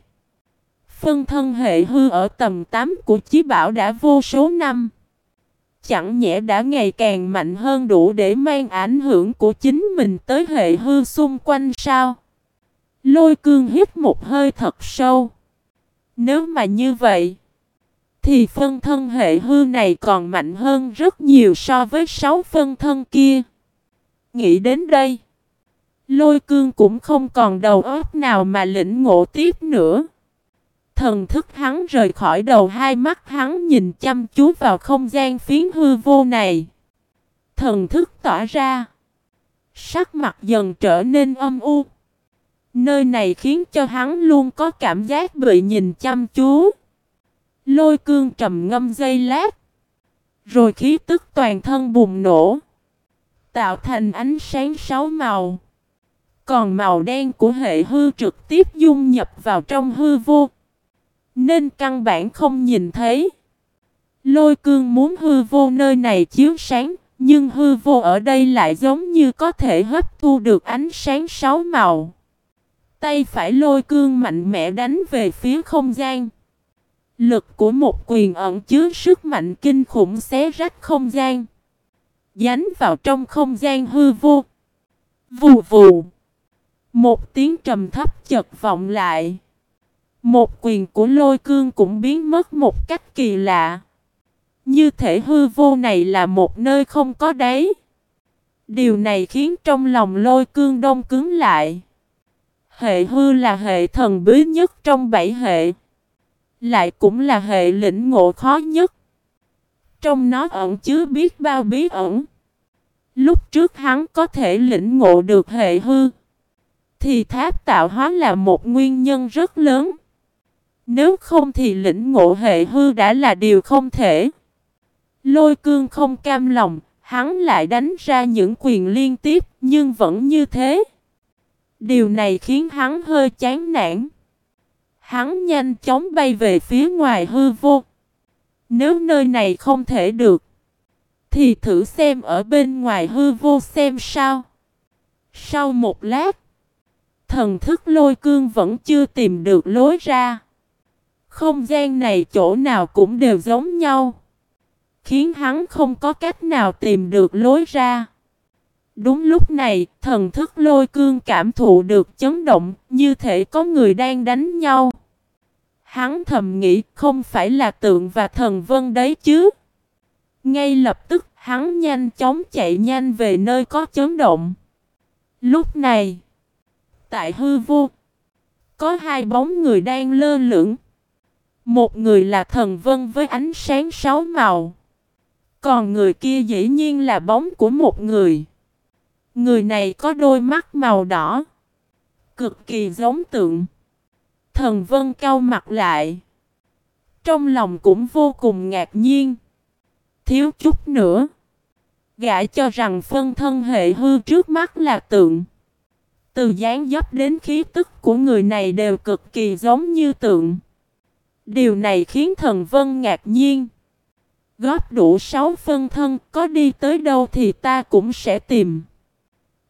Phân thân hệ hư ở tầm 8 của chí bảo đã vô số năm. Chẳng nhẽ đã ngày càng mạnh hơn đủ để mang ảnh hưởng của chính mình tới hệ hư xung quanh sao? Lôi cương hít một hơi thật sâu. Nếu mà như vậy, thì phân thân hệ hư này còn mạnh hơn rất nhiều so với sáu phân thân kia. Nghĩ đến đây, Lôi cương cũng không còn đầu óc nào mà lĩnh ngộ tiếp nữa. Thần thức hắn rời khỏi đầu hai mắt hắn nhìn chăm chú vào không gian phiến hư vô này. Thần thức tỏa ra. Sắc mặt dần trở nên âm u. Nơi này khiến cho hắn luôn có cảm giác bị nhìn chăm chú. Lôi cương trầm ngâm dây lát. Rồi khí tức toàn thân bùng nổ. Tạo thành ánh sáng sáu màu. Còn màu đen của hệ hư trực tiếp dung nhập vào trong hư vô. Nên căn bản không nhìn thấy. Lôi cương muốn hư vô nơi này chiếu sáng, nhưng hư vô ở đây lại giống như có thể hấp thu được ánh sáng sáu màu. Tay phải lôi cương mạnh mẽ đánh về phía không gian. Lực của một quyền ẩn chứa sức mạnh kinh khủng xé rách không gian. Dánh vào trong không gian hư vô. Vù vù. Một tiếng trầm thấp chật vọng lại. Một quyền của lôi cương cũng biến mất một cách kỳ lạ. Như thể hư vô này là một nơi không có đáy. Điều này khiến trong lòng lôi cương đông cứng lại. Hệ hư là hệ thần bí nhất trong bảy hệ. Lại cũng là hệ lĩnh ngộ khó nhất. Trong nó ẩn chứa biết bao bí ẩn. Lúc trước hắn có thể lĩnh ngộ được hệ hư, thì tháp tạo hóa là một nguyên nhân rất lớn. Nếu không thì lĩnh ngộ hệ hư đã là điều không thể. Lôi cương không cam lòng, hắn lại đánh ra những quyền liên tiếp nhưng vẫn như thế. Điều này khiến hắn hơi chán nản. Hắn nhanh chóng bay về phía ngoài hư vô. Nếu nơi này không thể được, thì thử xem ở bên ngoài hư vô xem sao. Sau một lát, Thần thức lôi cương vẫn chưa tìm được lối ra. Không gian này chỗ nào cũng đều giống nhau. Khiến hắn không có cách nào tìm được lối ra. Đúng lúc này, thần thức lôi cương cảm thụ được chấn động, như thể có người đang đánh nhau. Hắn thầm nghĩ không phải là tượng và thần vân đấy chứ. Ngay lập tức, hắn nhanh chóng chạy nhanh về nơi có chấn động. Lúc này, tại hư vô, có hai bóng người đang lơ lửng. Một người là thần vân với ánh sáng sáu màu. Còn người kia dĩ nhiên là bóng của một người. Người này có đôi mắt màu đỏ. Cực kỳ giống tượng. Thần vân cao mặt lại. Trong lòng cũng vô cùng ngạc nhiên. Thiếu chút nữa. Gã cho rằng phân thân hệ hư trước mắt là tượng. Từ dáng dấp đến khí tức của người này đều cực kỳ giống như tượng. Điều này khiến thần vân ngạc nhiên. Góp đủ sáu phân thân, có đi tới đâu thì ta cũng sẽ tìm.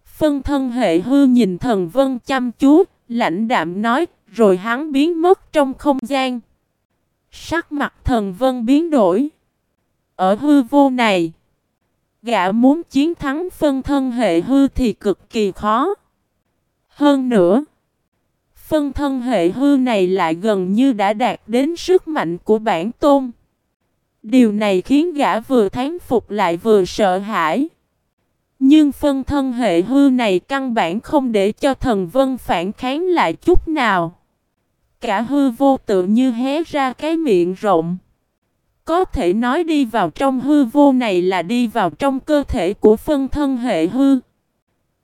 Phân thân hệ hư nhìn thần vân chăm chú, lãnh đạm nói, rồi hắn biến mất trong không gian. Sắc mặt thần vân biến đổi. Ở hư vô này, gã muốn chiến thắng phân thân hệ hư thì cực kỳ khó. Hơn nữa, phân thân hệ hư này lại gần như đã đạt đến sức mạnh của bản tôn. Điều này khiến gã vừa thán phục lại vừa sợ hãi. Nhưng phân thân hệ hư này căn bản không để cho thần vân phản kháng lại chút nào. Cả hư vô tự như hé ra cái miệng rộng. Có thể nói đi vào trong hư vô này là đi vào trong cơ thể của phân thân hệ hư.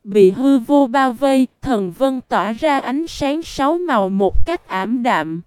Bị hư vô bao vây, thần vân tỏa ra ánh sáng sáu màu một cách ảm đạm.